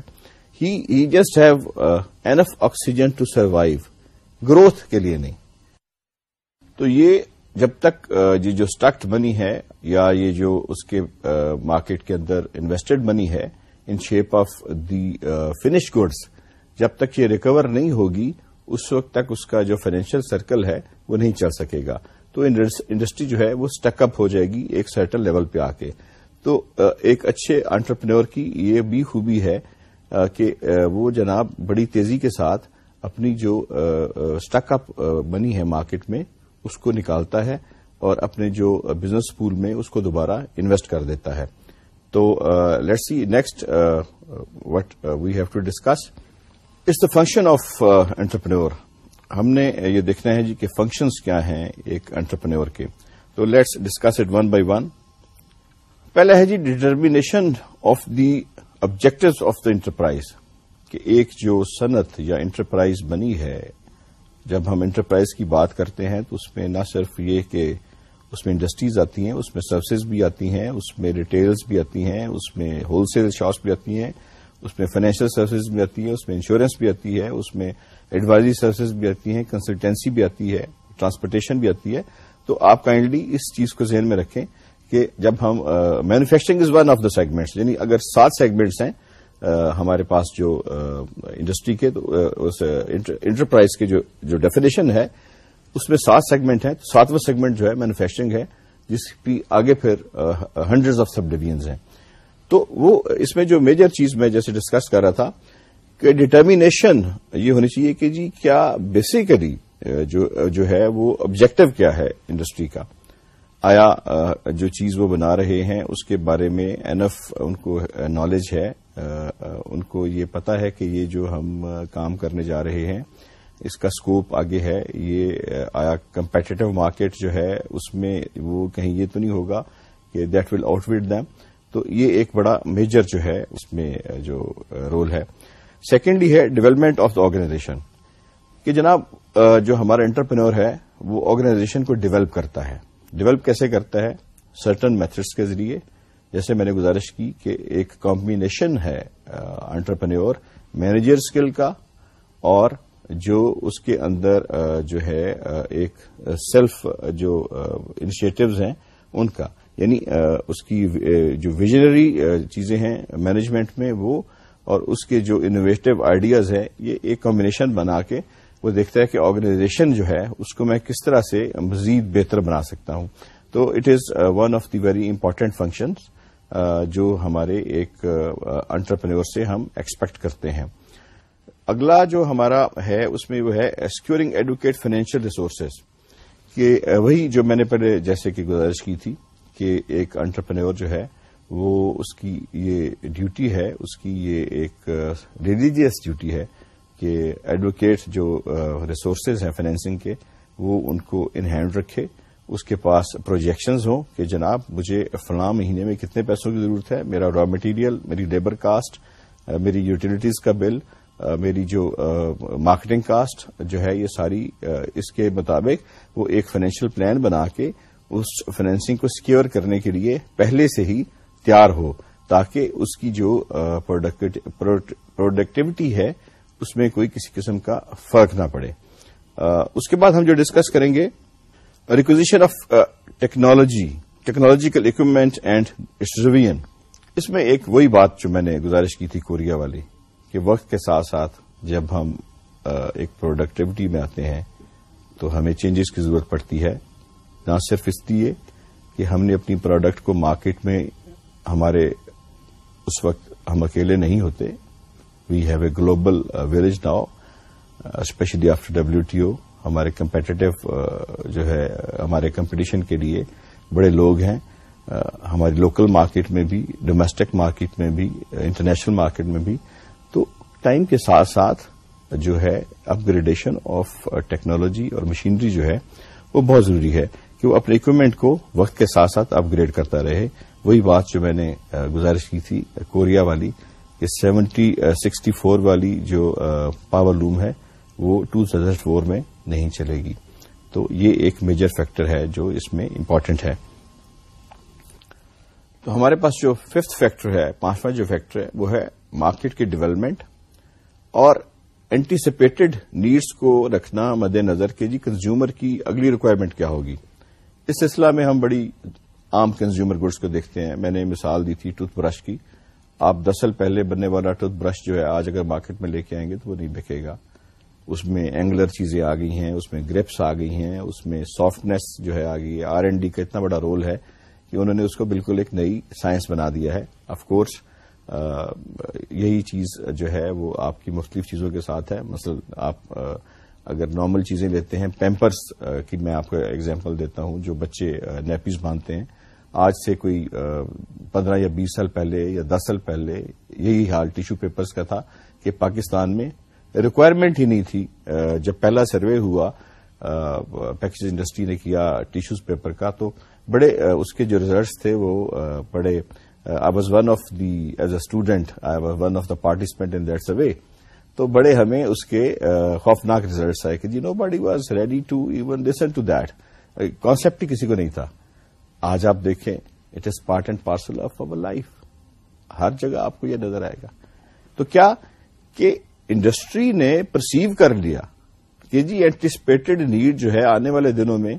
he just have enough oxygen to survive growth کے لیے نہیں تو یہ جب تک uh, یہ جو اسٹکڈ منی ہے یا یہ جو اس کے مارکیٹ uh, کے اندر انویسٹڈ منی ہے in shape of the finish goods جب تک یہ ریکور نہیں ہوگی اس وقت تک اس کا جو فائنینشیل سرکل ہے وہ نہیں چل سکے گا تو انڈسٹری جو ہے وہ اسٹک اپ ہو جائے گی ایک سرٹن لیول پہ آ کے تو ایک اچھے انٹرپرینور کی یہ بھی خوبی ہے کہ وہ جناب بڑی تیزی کے ساتھ اپنی جو اسٹک اپ بنی ہے مارکیٹ میں اس کو نکالتا ہے اور اپنے جو بزنس پول میں اس کو دوبارہ انویسٹ کر دیتا ہے تو let see next what we have to discuss is the function of entrepreneur ہم نے یہ دیکھنا ہے جی کہ فنکشنز کیا ہیں ایک انٹرپرنور کے تو let's discuss it one by one پہلا ہے جی determination of the objective of the enterprise کہ ایک جو صنعت یا انٹرپرائز بنی ہے جب ہم انٹرپرائز کی بات کرتے ہیں تو اس میں نہ صرف یہ کہ اس میں انڈسٹریز آتی ہیں اس میں سروسز بھی آتی ہیں اس میں ریٹیلز بھی آتی ہیں اس میں ہول سیل شاپس بھی آتی ہیں اس میں فائنینشیل سروسز بھی آتی ہیں اس میں انشورنس بھی آتی ہے اس میں ایڈوائزری سروسز بھی آتی ہیں کنسلٹینسی بھی آتی ہے ٹرانسپورٹیشن بھی آتی ہے تو آپ کائنڈلی اس چیز کو ذہن میں رکھیں کہ جب ہم manufacturing is one of the segments یعنی اگر سات سیگمنٹس ہیں ہمارے پاس جو انڈسٹری کے انٹرپرائز کے جو ڈیفینیشن ہے اس میں سات سیگمنٹ ہیں تو ساتواں سیگمنٹ جو ہے مینوفیکچرنگ ہے جس کی آگے پھر ہنڈریڈ آف سب ڈویژنز ہیں تو وہ اس میں جو میجر چیز میں جیسے ڈسکس کر رہا تھا ڈٹرمینیشن یہ ہونی چاہیے کہ جی کیا بیسیکلی جو جو ہے وہ آبجیکٹو کیا ہے انڈسٹری کا آیا جو چیز وہ بنا رہے ہیں اس کے بارے میں اینف ان کو نالج ہے ان کو یہ پتا ہے کہ یہ جو ہم کام کرنے جا رہے ہیں اس کا سکوپ آگے ہے یہ آیا کمپیٹیٹو مارکیٹ جو ہے اس میں وہ کہیں یہ تو نہیں ہوگا کہ that will out what them تو یہ ایک بڑا میجر جو ہے اس میں جو رول ہے سیکنڈلی ہے ڈیولپمنٹ آف دا آرگنائزیشن کہ جناب جو ہمارا انٹرپرینور ہے وہ آرگنائزیشن کو ڈیولپ کرتا ہے ڈیولپ کیسے کرتا ہے سرٹن میتھڈس کے ذریعے جیسے میں نے گزارش کی کہ ایک کمبینیشن ہے انٹرپرینور مینیجر اسکل کا اور جو اس کے اندر جو ہے ایک سیلف جو انشیٹوز ہیں ان کا یعنی اس کی جو ویژنری چیزیں ہیں مینجمنٹ میں وہ اور اس کے جو انوویٹو آئیڈیاز ہیں یہ ایک کمبینیشن بنا کے وہ دیکھتا ہے کہ آرگنائزیشن جو ہے اس کو میں کس طرح سے مزید بہتر بنا سکتا ہوں تو it is one of the very important function جو ہمارے ایک انٹرپرینور uh, uh, سے ہم ایکسپیکٹ کرتے ہیں اگلا جو ہمارا ہے اس میں وہ ہے اسکیورنگ ایڈوکیٹ فائنینشیل ریسورسز کہ uh, وہی جو میں نے پہلے جیسے کہ گزارش کی تھی کہ ایک انٹرپرینور جو ہے وہ اس کی یہ ڈیوٹی ہے اس کی یہ ایک ریلیجیس ڈیوٹی ہے کہ ایڈوکیٹ جو ریسورسز ہیں فائنینسنگ کے وہ ان کو ان ہینڈ رکھے اس کے پاس پروجیکشنز ہوں کہ جناب مجھے فلاں مہینے میں کتنے پیسوں کی ضرورت ہے میرا را مٹیریل میری لیبر کاسٹ میری یوٹیلیٹیز کا بل میری جو مارکیٹنگ کاسٹ جو ہے یہ ساری اس کے مطابق وہ ایک فائنینشل پلان بنا کے اس فائنینسنگ کو سیکیور کرنے کے لیے پہلے سے ہی تیار ہو تاکہ اس کی جو پروڈکٹیوٹی ہے اس میں کوئی کسی قسم کا فرق نہ پڑے اس کے بعد ہم جو ڈسکس کریں گے requisition of technology technological equipment and distribution اس میں ایک وہی بات جو میں نے گزارش کی تھی کوریا والی کہ وقت کے ساتھ ساتھ جب ہم ایک پروڈکٹیوٹی میں آتے ہیں تو ہمیں چینجز کی ضرورت پڑتی ہے نہ صرف اس لیے کہ ہم نے اپنی پروڈکٹ کو مارکیٹ میں ہمارے اس وقت ہم اکیلے نہیں ہوتے we have a global village now especially after W T O ہمارے کمپیٹیٹو uh, جو ہے ہمارے کمپٹیشن کے لیے بڑے لوگ ہیں uh, ہماری لوکل مارکیٹ میں بھی ڈومسٹک مارکیٹ میں بھی انٹرنیشنل uh, مارکیٹ میں بھی تو ٹائم کے ساتھ ساتھ جو ہے اپ گریڈیشن آف ٹیکنالوجی اور مشینری جو ہے وہ بہت ضروری ہے کہ وہ اپنے اکوپمنٹ کو وقت کے ساتھ ساتھ اپ گریڈ کرتا رہے وہی بات جو میں نے گزارش کی تھی کوریا والی کہ سیونٹی سکسٹی فور والی جو پاور لوم ہے وہ ٹو تھاؤزینڈ فور میں نہیں چلے گی تو یہ ایک میجر فیکٹر ہے جو اس میں امپورٹنٹ ہے تو ہمارے پاس جو ففتھ فیکٹر ہے پانچواں جو فیکٹر ہے وہ ہے مارکیٹ کی ڈیولپمنٹ اور اینٹیسپیٹڈ نیڈس کو رکھنا مد نظر جی کنزیومر کی اگلی ریکوائرمنٹ کیا ہوگی اس سلسلہ میں ہم بڑی عام کنزیومر گڈس کو دیکھتے ہیں میں نے مثال دی تھی ٹوتھ برش کی آپ دسل پہلے بننے والا ٹوتھ برش جو ہے آج اگر مارکیٹ میں لے کے آئیں گے تو وہ نہیں بکے گا اس میں اینگلر چیزیں آ گئی ہیں اس میں گرپس آ گئی ہیں اس میں سافٹنیس جو ہے آ گئی ہے آر اینڈ ڈی کا اتنا بڑا رول ہے کہ انہوں نے اس کو بالکل ایک نئی سائنس بنا دیا ہے آف کورس یہی چیز جو ہے وہ آپ کی مختلف چیزوں کے ساتھ ہے مثلاً آپ اگر نارمل چیزیں لیتے ہیں پیمپرس کی میں آپ کو اگزامپل دیتا ہوں جو بچے نیپیز باندھتے ہیں آج سے کوئی پندرہ یا بیس سال پہلے یا دس سال پہلے یہی حال ٹیشو پیپرز کا تھا کہ پاکستان میں ریکوائرمنٹ ہی نہیں تھی جب پہلا سروے ہوا پیکج انڈسٹری نے کیا ٹیشوز پیپر کا تو بڑے اس کے جو ریزلٹس تھے وہ بڑے I was one of the as a student I was one of the participant in that survey تو بڑے ہمیں اس کے خوفناک ریزلٹس آئے کہ جی nobody was ready to even listen to that concept ہی کسی کو نہیں تھا آج آپ دیکھیں it is part and parcel of over life ہر جگہ آپ کو یہ نظر آئے گا تو کیا کہ انڈسٹری نے پرسیو کر لیا کہ جی اینٹیسپیٹڈ نیڈ جو ہے آنے والے دنوں میں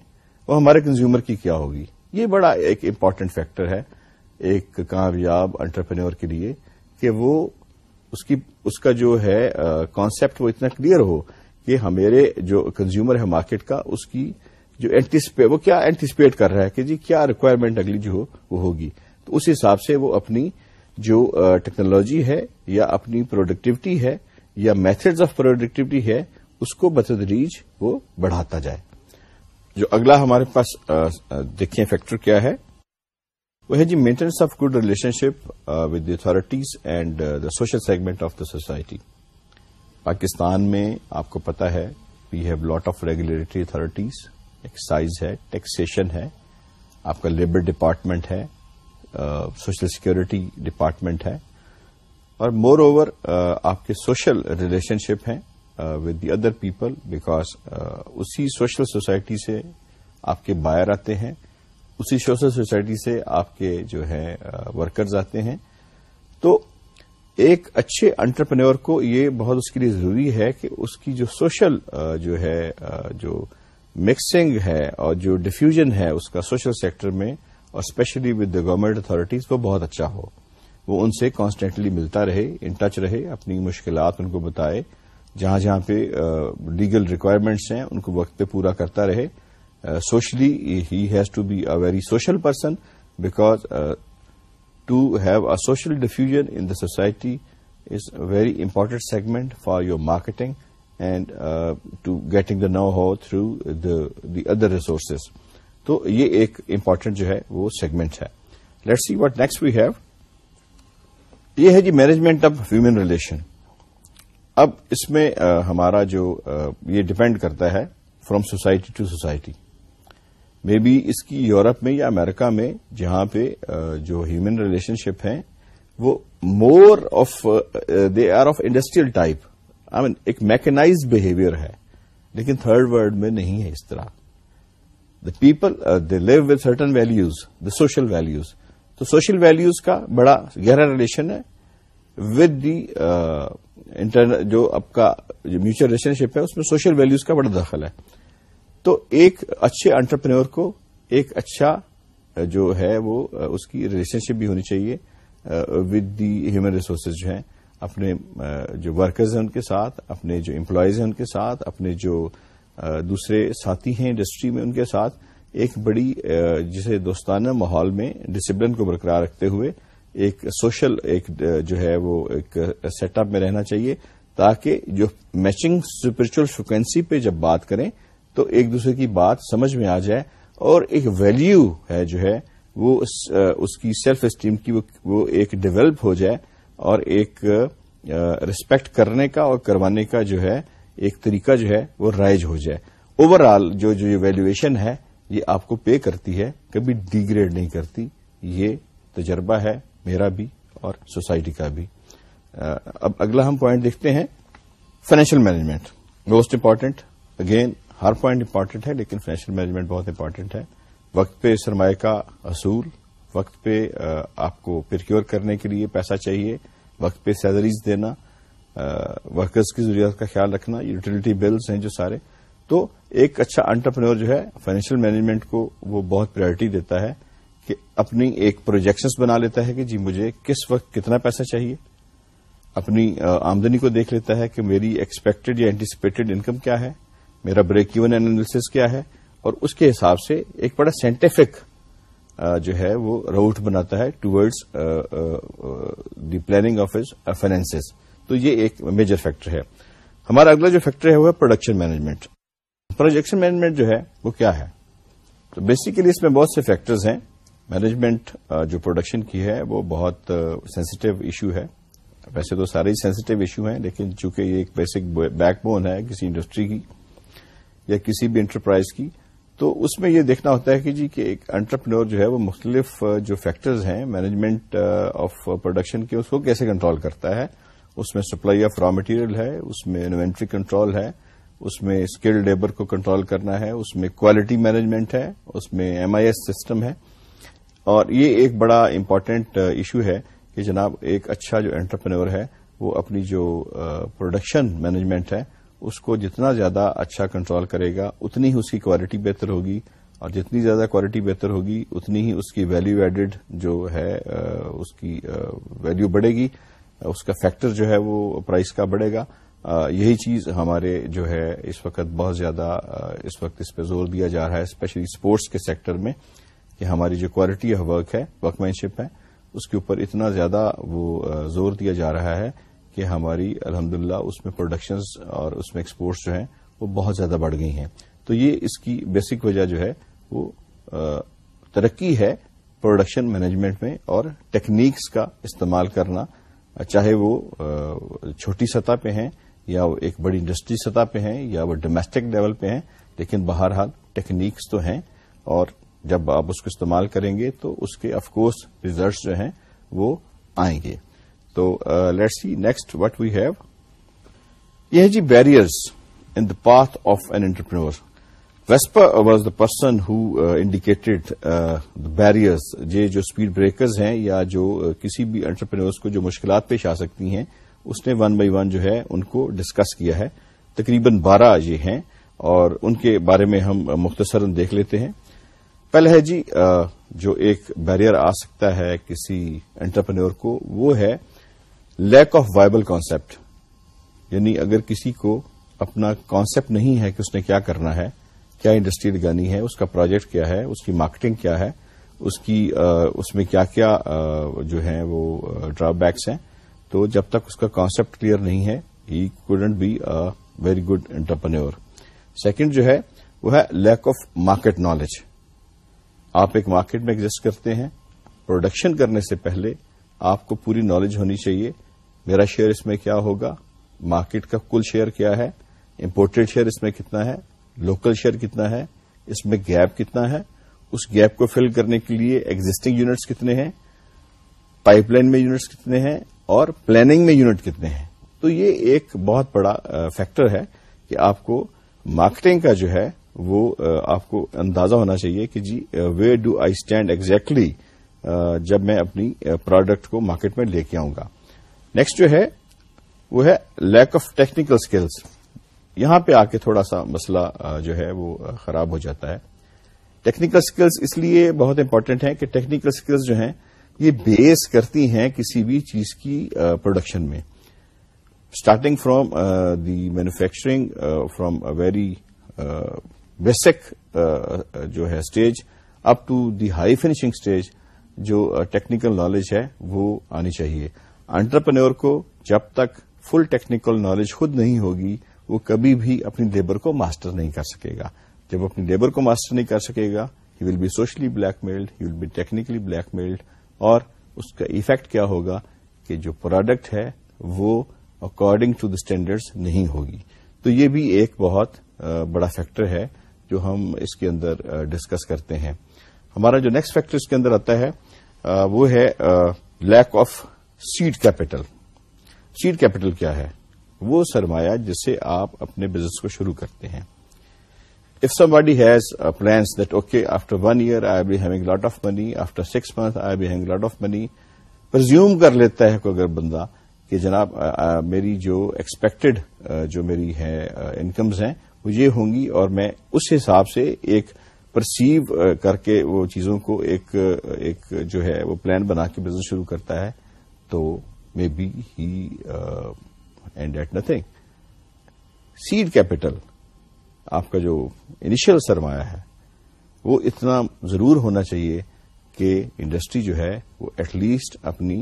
وہ ہمارے کنزیومر کی کیا ہوگی یہ بڑا ایک امپارٹینٹ فیکٹر ہے ایک کامیاب انٹرپرینور کے لیے کہ وہ اس کی اس کا جو ہے کانسیپٹ وہ اتنا کلیئر ہو کہ ہمارے جو کنزیومر ہے مارکیٹ کا اس کی جو وہ کیا اینٹیسپیٹ کر رہا ہے کہ جی کیا ریکوائرمنٹ اگلی جو ہو وہ ہوگی تو اس حساب سے وہ اپنی جو ٹیکنالوجی ہے یا اپنی پروڈکٹیوٹی ہے یا میتھڈز آف پروڈکٹیوٹی ہے اس کو بتدریج وہ بڑھاتا جائے جو اگلا ہمارے پاس دیکھیں فیکٹر کیا ہے وہ ہے جی maintenance of good relationship with the authorities and the social segment of the society Pakistan میں آپ کو پتا ہے we have lot of regulatory authorities excise ہے ٹیکسیشن ہے آپ کا لیبر ڈپارٹمنٹ ہے سوشل سیکورٹی ڈپارٹمنٹ ہے اور مور اوور uh, آپ کے سوشل ریلیشن شپ ہیں with the other people because اسی سوشل سوسائٹی سے آپ کے باہر آتے ہیں اسی سوشل سوسائٹی سے آپ کے جو ہے ورکرز آتے ہیں تو ایک اچھے انٹرپرنور کو یہ بہت اس کے لیے ضروری ہے کہ اس کی جو سوشل جو ہے جو مکسنگ ہے اور جو ڈیفیوژن ہے اس کا سوشل سیکٹر میں اور especially with the government authorities وہ بہت اچھا ہو وہ ان سے کانسٹینٹلی ملتا رہے ان ٹچ رہے اپنی مشکلات ان کو بتائے جہاں جہاں پہ لیگل ریکوائرمنٹس ہیں ان کو وقت پہ پورا کرتا رہے socially he has to be a very social person because to have social diffusion in the society is very important segment for your marketing and to getting the know how through the other resources تو یہ ایک important جو ہے وہ segment ہے let see what next we have یہ ہے جی مینجمنٹ آف ہیومن ریلیشن اب اس میں uh, ہمارا جو uh, یہ ڈپینڈ کرتا ہے from society to society may be اس کی یورپ میں یا امریکہ میں جہاں پہ جو ہیومن ریلیشن شپ ہیں وہ more of they are of industrial type I mean ایک میکنائز بہیویئر ہے لیکن تھرڈ ولڈ میں نہیں ہے اس طرح the people they live with certain values the social values تو سوشل ویلوز کا بڑا گہرا ریلیشن ہے ود دی انٹرنل جو آپ کا میوچل ریلیشن شپ ہے اس میں سوشل ویلوز کا بڑا دخل ہے تو ایک اچھے انٹرپرینور کو ایک اچھا جو ہے وہ اس کی ریلیشن شپ بھی ہونی چاہیے ود دی ہیومن ریسورسز جو ہیں اپنے جو ورکرز ہیں ان کے ساتھ اپنے جو امپلائیز ہیں ان کے ساتھ اپنے جو دوسرے ساتھی ہیں انڈسٹری میں ان کے ساتھ ایک بڑی جسے دوستانہ ماحول میں ڈسپلن کو برقرار رکھتے ہوئے ایک سوشل ایک جو ہے وہ ایک سیٹ اپ میں رہنا چاہیے تاکہ جو میچنگ اسپرچل فریکوینسی پہ جب بات کریں تو ایک دوسرے کی بات سمجھ میں آ جائے اور ایک ویلیو ہے جو ہے وہ اس کی سیلف اسٹیم کی وہ ایک ڈیولپ ہو جائے اور ایک ریسپیکٹ کرنے کا اور کروانے کا جو ہے ایک طریقہ جو ہے وہ رائج ہو جائے اوور آل جو ویلویشن ہے یہ آپ کو پے کرتی ہے کبھی ڈی گریڈ نہیں کرتی یہ تجربہ ہے میرا بھی اور سوسائٹی کا بھی اب اگلا ہم پوائنٹ دیکھتے ہیں financial management most important again ہر پوائنٹ امپارٹنٹ ہے لیکن فائنینشیل مینجمنٹ بہت امپارٹینٹ ہے وقت پہ سرمایہ کا اصول وقت پہ آپ کو پرکیور کرنے کے لیے پیسہ چاہیے وقت پہ سیلریز دینا ورکرز کی ضروریات کا خیال رکھنا یوٹیلیٹی بلز ہیں جو سارے تو ایک اچھا انٹرپرنور جو ہے فائنینشیل مینجمنٹ کو وہ بہت پرائرٹی دیتا ہے کہ اپنی ایک پروجیکشنز بنا لیتا ہے کہ جی مجھے کس وقت کتنا پیسہ چاہیے اپنی آمدنی کو دیکھ لیتا ہے کہ میری ایکسپیکٹڈ یا انٹیسپیکٹڈ انکم کیا ہے میرا بریک ایون اینالیس کیا ہے اور اس کے حساب سے ایک بڑا سائنٹفک جو ہے وہ روٹ بناتا ہے towards the planning of its finance تو یہ ایک میجر فیکٹر ہے ہمارا اگلا جو فیکٹر ہے وہ ہے پروڈکشن مینجمنٹ پروجیکشن مینجمنٹ جو ہے وہ کیا ہے تو بیسیکلی اس میں بہت سے فیکٹرز ہیں مینجمنٹ جو پروڈکشن کی ہے وہ بہت سینسیٹیو ایشو ہے ویسے تو سارے ہی سینسٹو ایشو ہیں لیکن چونکہ یہ ایک بیسک بیک بون ہے کسی انڈسٹری کی یا کسی بھی انٹرپرائز کی تو اس میں یہ دیکھنا ہوتا ہے کہ جی کہ ایک انٹرپرنور جو ہے وہ مختلف جو فیکٹرز ہیں مینجمنٹ آف پروڈکشن کے اس کو کیسے کنٹرول کرتا ہے اس میں سپلائی آف را مٹیریل ہے اس میں انوینٹری کنٹرول ہے اس میں اسکل لیبر کو کنٹرول کرنا ہے اس میں کوالٹی مینجمنٹ ہے اس میں ایم آئی ایس سسٹم ہے اور یہ ایک بڑا امپارٹینٹ ایشو ہے کہ جناب ایک اچھا جو انٹرپرنور ہے وہ اپنی جو پروڈکشن مینجمنٹ ہے اس کو جتنا زیادہ اچھا کنٹرول کرے گا اتنی ہی اس کی کوالٹی بہتر ہوگی اور جتنی زیادہ کوالٹی بہتر ہوگی اتنی ہی اس کی ویلیو ایڈڈ جو ہے اس کی ویلیو بڑھے گی اس کا فیکٹر جو ہے وہ پرائز کا بڑھے گا یہی چیز ہمارے جو ہے اس وقت بہت زیادہ اس وقت اس پہ زور دیا جا رہا ہے اسپیشلی اسپورٹس کے سیکٹر میں کہ ہماری جو کوالٹی آف ورک ہے ورک شپ ہے اس کے اوپر اتنا زیادہ وہ زور دیا جا رہا ہے کہ ہماری الحمد اس میں پروڈکشنز اور اس میں ایکسپورٹس جو ہیں وہ بہت زیادہ بڑھ گئی ہیں تو یہ اس کی بیسک وجہ جو ہے وہ ترقی ہے پروڈکشن مینجمنٹ میں اور ٹیکنیکس کا استعمال کرنا چاہے وہ چھوٹی سطح پہ ہیں یا وہ ایک بڑی انڈسٹری سطح پہ ہیں یا وہ ڈومیسٹک لیول پہ ہیں لیکن بہرحال ٹیکنیکس تو ہیں اور جب آپ اس کو استعمال کریں گے تو اس کے افکوس ریزلٹس جو ہیں وہ آئیں گے تو let see next what we have یہ جی barriers in the path of an entrepreneur Vespa was the person who indicated the barriers یہ جو اسپیڈ بریکرز ہیں یا جو uh, کسی بھی انٹرپرینورس کو جو مشکلات پیش آ سکتی ہیں اس نے ون بائی ون جو ہے ان کو ڈسکس کیا ہے تقریباً بارہ یہ ہیں اور ان کے بارے میں ہم مختصر دیکھ لیتے ہیں پہلے ہے جی uh, جو ایک بیریئر آ سکتا ہے کسی انٹرپرینور وہ ہے لیک آف وائبل کانسپٹ یعنی اگر کسی کو اپنا کانسپٹ نہیں ہے کہ اس نے کیا کرنا ہے کیا انڈسٹری لگانی ہے اس کا پروجیکٹ کیا ہے اس کی مارکیٹنگ کیا ہے اس کی اس میں کیا کیا جو ہے وہ ڈرا بیکس ہیں تو جب تک اس کا کانسپٹ کلیئر نہیں ہے he couldn't be very good entrepreneur second جو ہے وہ ہے لیک آف مارکیٹ نالج آپ ایک مارکیٹ میں ایگزٹ کرتے ہیں پروڈکشن کرنے سے پہلے آپ کو پوری نالج ہونی چاہیے میرا شیئر اس میں کیا ہوگا مارکیٹ کا کل شیئر کیا ہے امپورٹڈ شیئر اس میں کتنا ہے لوکل شیئر کتنا ہے اس میں گیپ کتنا ہے اس گیپ کو فل کرنے کے لیے ایگزٹنگ یونٹس کتنے ہیں پائپ لائن میں یونٹس کتنے ہیں اور پلاننگ میں یونٹ کتنے ہیں تو یہ ایک بہت بڑا فیکٹر ہے کہ آپ کو مارکیٹنگ کا جو ہے وہ آپ کو اندازہ ہونا چاہیے کہ جی where do I stand exactly جب میں اپنی پروڈکٹ کو مارکیٹ میں لے کے آؤں گا نیکسٹ جو ہے وہ ہے لیک آف ٹیکنیکل اسکلس یہاں پہ آ کے تھوڑا سا مسئلہ جو ہے وہ خراب ہو جاتا ہے ٹیکنیکل اسکلس اس لیے بہت امپورٹنٹ ہیں کہ ٹیکنیکل اسکلس جو ہیں یہ بیس کرتی ہیں کسی بھی چیز کی پروڈکشن میں starting from the manufacturing from very basic جو ہے stage up to the high finishing stage جو ٹیکنیکل نالج ہے وہ آنی چاہیے انٹرپرنور کو جب تک فل ٹیکنیکل نالج خود نہیں ہوگی وہ کبھی بھی اپنی لیبر کو ماسٹر نہیں کر سکے گا جب اپنی لیبر کو ماسٹر نہیں کر سکے گا he will be socially blackmailed he will be technically blackmailed اور اس کا ایفیکٹ کیا ہوگا کہ جو پروڈکٹ ہے وہ اکارڈنگ ٹو دا اسٹینڈرڈ نہیں ہوگی تو یہ بھی ایک بہت بڑا فیکٹر ہے جو ہم اس کے اندر ڈسکس کرتے ہیں ہمارا جو نیکسٹ فیکٹر اس کے اندر آتا ہے وہ ہے lack of seed capital seed capital کیا ہے وہ سرمایہ جس سے آپ اپنے بزنس کو شروع کرتے ہیں if somebody has plans that okay after one year I be having lot of money after six month I be having lot of money presume کر لیتا ہے کوئی اگر بندہ کہ جناب میری جو ایکسپیکٹڈ جو میری ہے انکمز ہیں وہ یہ ہوں گی اور میں اس حساب سے ایک پرسیو کر کے وہ چیزوں کو ایک ایک جو ہے وہ پلان بنا کے بزنس شروع کرتا ہے تو may be he end at nothing seed capital آپ کا جو انیشیل سرمایہ ہے وہ اتنا ضرور ہونا چاہیے کہ انڈسٹری جو ہے وہ ایٹ لیسٹ اپنی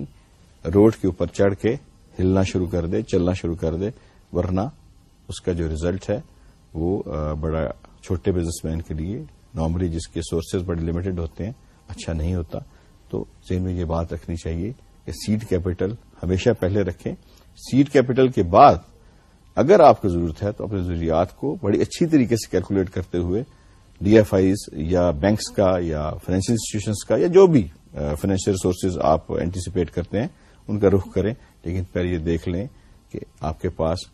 روڈ کے اوپر چڑھ کے ہلنا شروع کر دے چلنا شروع کر دے ورنہ اس کا جو ریزلٹ ہے وہ uh, بڑا چھوٹے بزنس مین کے لیے نارملی جس کے سورسز بڑے لمیٹڈ ہوتے ہیں اچھا نہیں ہوتا تو ذہن میں یہ بات رکھنی چاہیے کہ سیڈ کیپٹل ہمیشہ پہلے رکھیں سیڈ کیپٹل کے بعد اگر آپ کو ضرورت ہے تو اپنے ضروریات کو بڑی اچھی طریقے سے کیلکولیٹ کرتے ہوئے ڈی ایف آئیز یا بینکس کا یا فائنینشیل انسٹیٹیوشنس کا یا جو بھی فائنینشیل ریسورسز آپ اینٹیسپیٹ کرتے ہیں ان کا رخ کریں لیکن پھر یہ دیکھ لیں کہ آپ کے پاس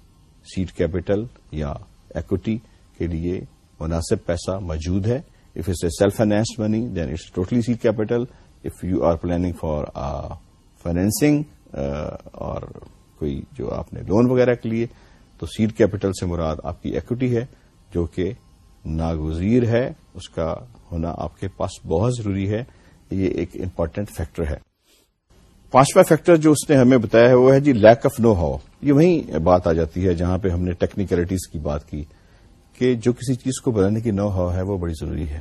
سیٹ کیپٹل یا ایکوٹی کے لیے مناسب پیسہ موجود ہے if it's a self finance money then it's totally set capital if you are planning for financing uh, اور کوئی جو آپ نے لون وغیرہ کے لیے تو سیڈ کیپٹل سے مراد آپ کی ایکوٹی ہے جو کہ ناگزیر ہے اس کا ہونا آپ کے پاس بہت ضروری ہے یہ ایک امپارٹینٹ فیکٹر ہے پانچواں فیکٹر جو اس نے ہمیں بتایا ہے وہ ہے جی لیک آف نو ہاؤ یہ وہیں بات آ جاتی ہے جہاں پہ ہم نے ٹیکنیکلٹیز کی بات کی کہ جو کسی چیز کو بنانے کی نو ہاؤ ہے وہ بڑی ضروری ہے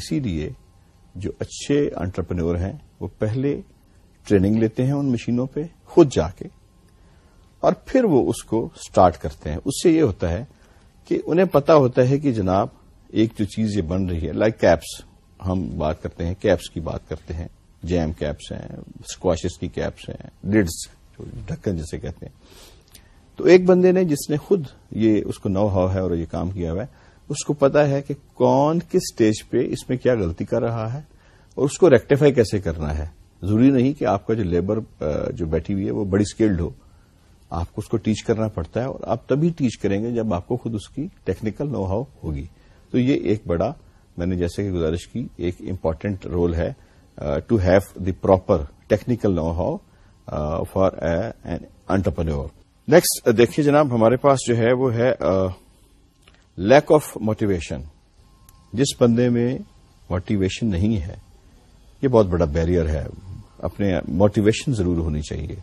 اسی لیے جو اچھے انٹرپرنور ہیں وہ پہلے ٹریننگ لیتے ہیں ان مشینوں پہ خود جا کے اور پھر وہ اس کو سٹارٹ کرتے ہیں اس سے یہ ہوتا ہے کہ انہیں پتا ہوتا ہے کہ جناب ایک جو چیز یہ بن رہی ہے لائک like کیپس ہم بات کرتے ہیں کیپس کی بات کرتے ہیں جیم کیپس ہیں اسکواشز کی کیپس ہیں جو ڈھکن جسے کہتے ہیں تو ایک بندے نے جس نے خود یہ اس کو نو ہاؤ ہے اور یہ کام کیا ہوا ہے اس کو پتا ہے کہ کون کس سٹیج پہ اس میں کیا غلطی کر رہا ہے اور اس کو ریکٹیفائی کیسے کرنا ہے ضروری نہیں کہ آپ کا جو لیبر جو بیٹھی ہوئی ہے وہ بڑی اسکلڈ ہو آپ کو اس کو ٹیچ کرنا پڑتا ہے اور آپ تبھی ٹیچ کریں گے جب آپ کو خود اس کی ٹیکنیکل نو ہاؤ ہوگی تو یہ ایک بڑا میں نے جیسے کہ گزارش کی ایک امپارٹینٹ رول ہے to have the proper technical know how for entrepreneur next دیکھیے جناب ہمارے پاس جو ہے وہ ہے لیک آف موٹیویشن جس بندے میں موٹیویشن نہیں ہے یہ بہت بڑا بیریئر ہے اپنے موٹیویشن ضرور ہونی چاہیے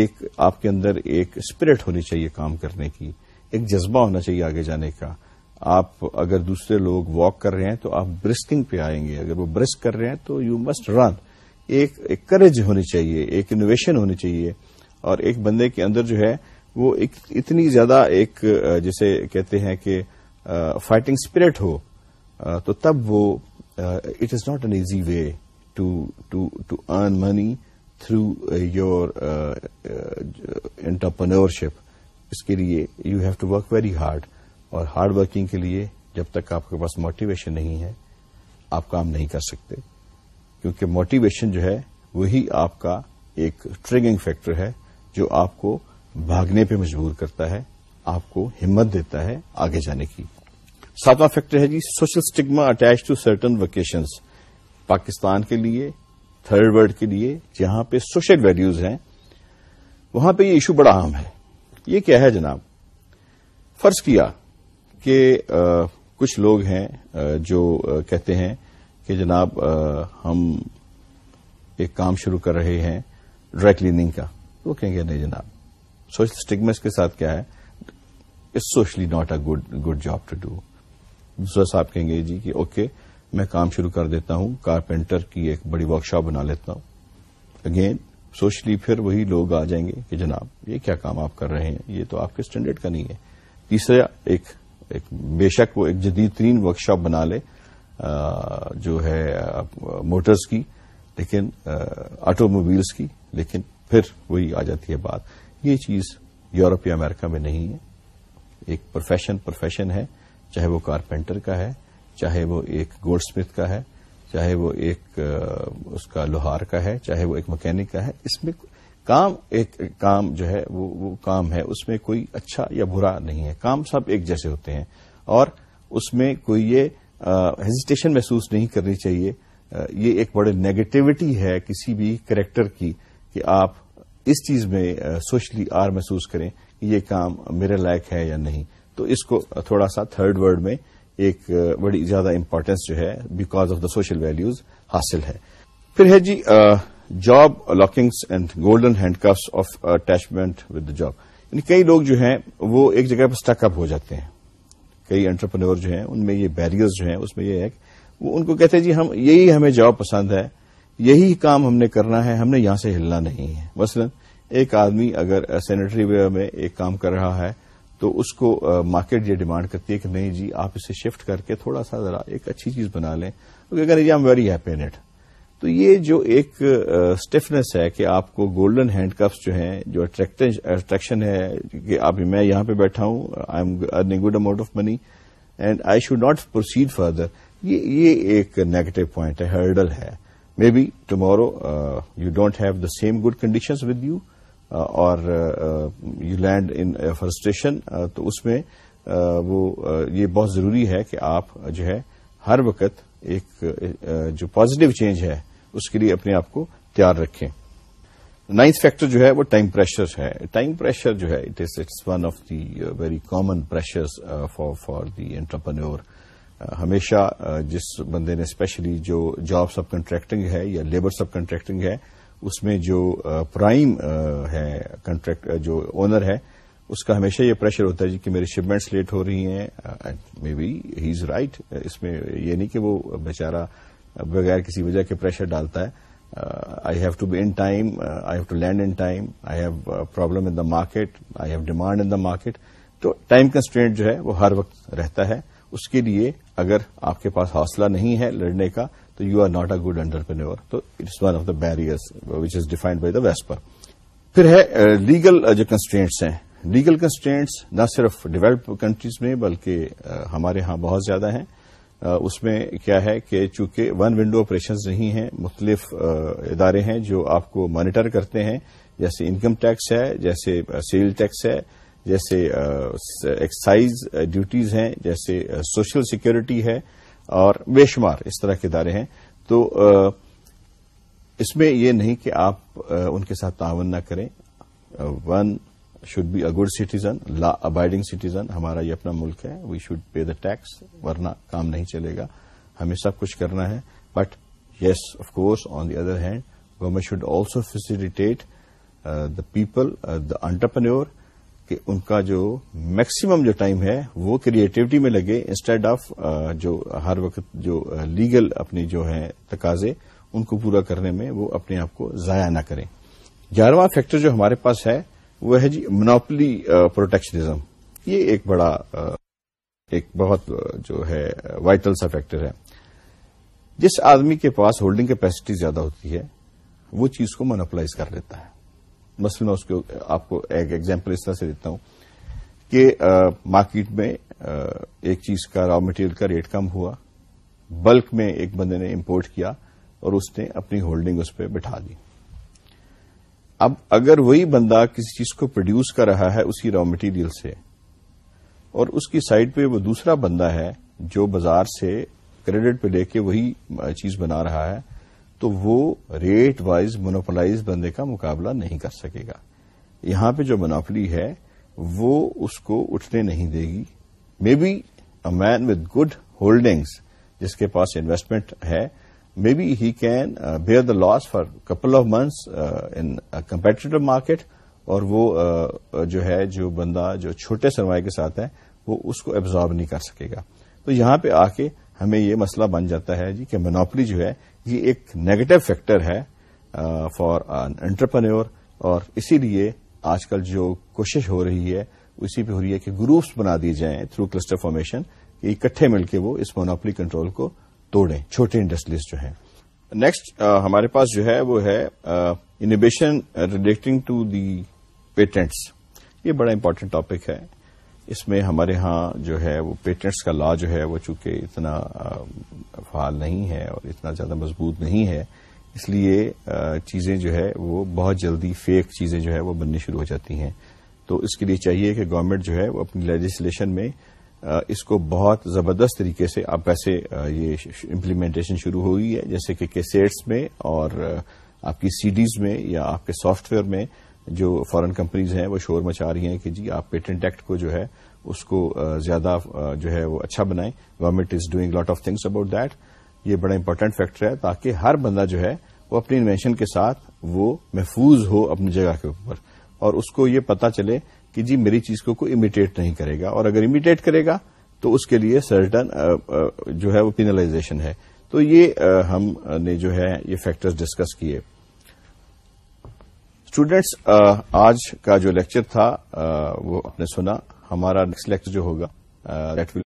ایک آپ کے اندر ایک اسپرٹ ہونی چاہیے کام کرنے کی ایک جذبہ ہونا چاہیے آگے جانے کا آپ اگر دوسرے لوگ واک کر رہے ہیں تو آپ برسکنگ پہ آئیں گے اگر وہ برسک کر رہے ہیں تو یو مسٹ رن ایک کریج ہونی چاہیے ایک انوویشن ہونی چاہیے اور ایک بندے کے اندر جو ہے وہ ایک اتنی زیادہ ایک جسے کہتے ہیں کہ فائٹنگ اسپرٹ ہو تو تب وہ it is not an easy way through money through your uh, entrepreneurship اس کے لیے you have to work very hard اور ہارڈ ورکنگ کے لیے جب تک آپ کے پاس موٹیویشن نہیں ہے آپ کام نہیں کر سکتے کیونکہ موٹیویشن جو ہے وہی آپ کا ایک ٹریگنگ فیکٹر ہے جو آپ کو بھاگنے پہ مجبور کرتا ہے آپ کو ہمت دیتا ہے آگے جانے کی ساتواں فیکٹر ہے جی social stigma attach to certain vocations Pakistan کے لیے تھرڈ ورلڈ کے لیے جہاں پہ سوشل ویلوز ہیں وہاں پہ یہ ایشو بڑا عام ہے یہ کیا ہے جناب فرض کیا کہ کچھ لوگ ہیں جو کہتے ہیں کہ جناب ہم ایک کام شروع کر رہے ہیں ڈرائی کلیننگ کا وہ کہیں گے نہیں جناب سوشل اسٹگمس کے ساتھ کیا ہے it socially not a good good job to do دوسرا صاحب کہیں گے جی کہ اوکے okay, میں کام شروع کر دیتا ہوں کارپینٹر کی ایک بڑی ورک شاپ بنا لیتا ہوں اگین سوشلی پھر وہی لوگ آ جائیں گے کہ جناب یہ کیا کام آپ کر رہے ہیں یہ تو آپ کے اسٹینڈرڈ کا نہیں ہے تیسرا ایک ایک بے شک وہ ایک جدید ترین ورک شاپ بنا لے جو ہے موٹرز کی لیکن آٹو موبائلس کی لیکن پھر وہی آ جاتی ہے بات یہ چیز یورپ یا امریکہ میں نہیں ہے ایک پروفیشن پروفیشن ہے چاہے وہ کارپینٹر کا ہے چاہے وہ ایک گولڈ اسمتھ کا ہے چاہے وہ ایک اس کا لوہار کا ہے چاہے وہ ایک مکینک کا ہے اس میں کام ایک کام جو ہے وہ وہ کام ہے اس میں کوئی اچھا یا برا نہیں ہے کام سب ایک جیسے ہوتے ہیں اور اس میں کوئی یہ ہیزیٹیشن محسوس نہیں کرنی چاہیے یہ ایک بڑے نیگیٹیوٹی ہے کسی بھی کریکٹر کی کہ آپ اس چیز میں سوشلی آر محسوس کریں کہ یہ کام میرے لائق ہے یا نہیں تو اس کو تھوڑا سا تھرڈ ورڈ میں ایک بڑی زیادہ امپارٹینس جو ہے because of the social values حاصل ہے پھر ہے جی job lockings and golden handcuffs of attachment with the job یعنی کئی لوگ جو ہیں وہ ایک جگہ پر اسٹیک اپ ہو جاتے ہیں کئی انٹرپرنور جو ہیں ان میں یہ بیریئرز جو ہیں اس میں یہ ہے وہ ان کو کہتے ہیں جی ہم یہی ہمیں جاب پسند ہے یہی کام ہم نے کرنا ہے ہم نے یہاں سے ہلنا نہیں ہے مثلا ایک آدمی اگر سینیٹری ویئر میں ایک کام کر رہا ہے تو اس کو مارکیٹ یہ ڈیمانڈ کرتی ہے کہ نہیں جی آپ اسے شفٹ کر کے تھوڑا سا ذرا ایک اچھی چیز بنا لیں اگر ایم ویری ہیپی نیٹ تو یہ جو ایک اسٹیفنیس ہے کہ آپ کو گولڈن ہینڈ کپس جو ہیں جو اٹریکشن ہے کہ میں یہاں پہ بیٹھا ہوں I am earning good amount of money and I should not proceed further یہ ایک نیگیٹو پوائنٹ ہے ہرڈل ہے may be tomorrow you don't have the same good conditions with you اور یو لینڈ ان فرسٹریشن تو اس میں وہ یہ بہت ضروری ہے کہ آپ جو ہے ہر وقت ایک جو پازیٹو چینج ہے اس کے لیے اپنے آپ کو تیار رکھیں نائنتھ فیکٹر جو ہے وہ ٹائم پریشر ہے ٹائم پریشر جو ہے it is it's one of the very common pressure for the entrepreneur ہمیشہ جس بندے نے اسپیشلی جو جاب سب کنٹریکٹنگ ہے یا لیبر سب کنٹریکٹنگ ہے اس میں جو پرائم ہے کنٹریکٹ جو اونر ہے اس کا ہمیشہ یہ پریشر ہوتا ہے جی کہ میری شپمنٹس لیٹ ہو رہی ہیں may be he is right اس میں یہ نہیں کہ وہ بےچارا بغیر کسی وجہ کے پریشر ڈالتا ہے I have to be in time I have to land in time I have problem in the market I have demand in the market تو ٹائم کنسٹرینٹ جو ہے وہ ہر وقت رہتا ہے اس کے لیے اگر آپ کے پاس حوصلہ نہیں ہے لڑنے کا تو you are not a good entrepreneur تو it's one of the barrier which is defined by the whisper پھر ہے لیگل uh, uh, جو کنسٹرینٹس ہیں لیگل کنسٹرینٹس نہ صرف ڈیولپ کنٹریز میں بلکہ uh, ہمارے ہاں بہت زیادہ ہیں اس میں کیا ہے کہ چونکہ ون ونڈو آپریشنز نہیں ہیں مختلف ادارے ہیں جو آپ کو مانیٹر کرتے ہیں جیسے انکم ٹیکس ہے جیسے سیل ٹیکس ہے جیسے ایکسائز ڈیوٹیز ہیں جیسے سوشل سیکورٹی ہے اور بے شمار اس طرح کے ادارے ہیں تو اس میں یہ نہیں کہ آپ ان کے ساتھ تعاون نہ کریں one should be a good citizen law abiding citizen ہمارا یہ اپنا ملک ہے we should pay the tax ورنہ کام نہیں چلے گا ہمیں سب کچھ کرنا ہے but yes of course on the other hand government should also facilitate the people the entrepreneur کہ ان کا جو میکسیمم جو ٹائم ہے وہ کریٹیوٹی میں لگے انسٹیڈ آف جو ہر وقت جو لیگل اپنی جو ہے تقاضے ان کو پورا کرنے میں وہ اپنے آپ کو ضائع نہ کریں گیارہواں فیکٹر جو ہمارے پاس ہے وہ ہے جی مناپلی پروٹیکشنزم یہ ایک بڑا ایک بہت جو ہے وائٹل سا فیکٹر ہے جس آدمی کے پاس ہولڈنگ کیپیسٹی زیادہ ہوتی ہے وہ چیز کو مناپلائز کر لیتا ہے مثلا اس کو آپ کو ایک ایگزامپل اس طرح سے دیتا ہوں کہ مارکیٹ میں ایک چیز کا را مٹیریل کا ریٹ کم ہوا بلک میں ایک بندے نے امپورٹ کیا اور اس نے اپنی ہولڈنگ اس پہ بٹھا دی اب اگر وہی بندہ کسی چیز کو پروڈیوس کر رہا ہے اسی را مٹیریل سے اور اس کی سائڈ پہ وہ دوسرا بندہ ہے جو بازار سے کریڈٹ پہ لے کے وہی چیز بنا رہا ہے تو وہ ریٹ وائز مونوپلائز بندے کا مقابلہ نہیں کر سکے گا یہاں پہ جو منافلی ہے وہ اس کو اٹھنے نہیں دے گی may be man with good holdings جس کے پاس انویسٹمنٹ ہے may be he can bear the loss for couple of months in competitive market اور وہ uh, uh, جو ہے جو بندہ جو چھوٹے سرمایہ کے ساتھ ہے وہ اس کو ایبزارو نہیں کر سکے گا تو یہاں پہ آ کے ہمیں یہ مسئلہ بن جاتا ہے جی کہ منوپلی جو ہے یہ ایک نیگیٹو فیکٹر ہے فار انٹرپرنور اور اسی لیے آج کل جو کوشش ہو رہی ہے اسی پہ ہو رہی ہے کہ گروپس بنا دیے جائیں تھرو کلسٹر فارمیشن کہ اکٹھے مل کے وہ اس مونوپلی کنٹرول کو توڑیں چھوٹے انڈسٹریز جو ہیں نیکسٹ ہمارے پاس جو ہے وہ ہے innovation relating to the patents یہ بڑا امپارٹینٹ ٹاپک ہے اس میں ہمارے ہاں جو ہے وہ پیٹنٹس کا لا جو ہے وہ چونکہ اتنا فعال نہیں ہے اور اتنا زیادہ مضبوط نہیں ہے اس لیے چیزیں جو ہے وہ بہت جلدی فیک چیزیں جو ہے وہ بننی شروع ہو جاتی ہیں تو اس کے لیے چاہیے کہ گورنمنٹ جو ہے وہ اپنی لیجسلیشن میں اس کو بہت زبردست طریقے سے اب ویسے یہ امپلیمنٹیشن شروع ہوئی ہے جیسے کہ کیسیٹس میں اور آپ کی سی ڈیز میں یا آپ کے سافٹ ویئر میں جو فارن کمپنیز ہیں وہ شور مچا رہی ہیں کہ جی آپ پیٹنٹ ایکٹ کو جو ہے اس کو زیادہ جو ہے وہ اچھا بنائیں government is doing lot of things about that یہ بڑا امپورٹنٹ فیکٹر ہے تاکہ ہر بندہ جو ہے وہ اپنی انوینشن کے ساتھ وہ محفوظ ہو اپنی جگہ کے اوپر اور اس کو یہ پتا چلے کہ جی میری چیز کو کوئی امیٹیٹ نہیں کرے گا اور اگر امیٹیٹ کرے گا تو اس کے لئے سرٹن جو ہے وہ پینلائزیشن ہے تو یہ ہم نے جو ہے یہ فیکٹرز ڈسکس کیے اسٹوڈینٹس آج کا جو لیکچر تھا وہ آپ نے سنا ہمارا نیکسٹ لیکچر جو ہوگا دیٹ ول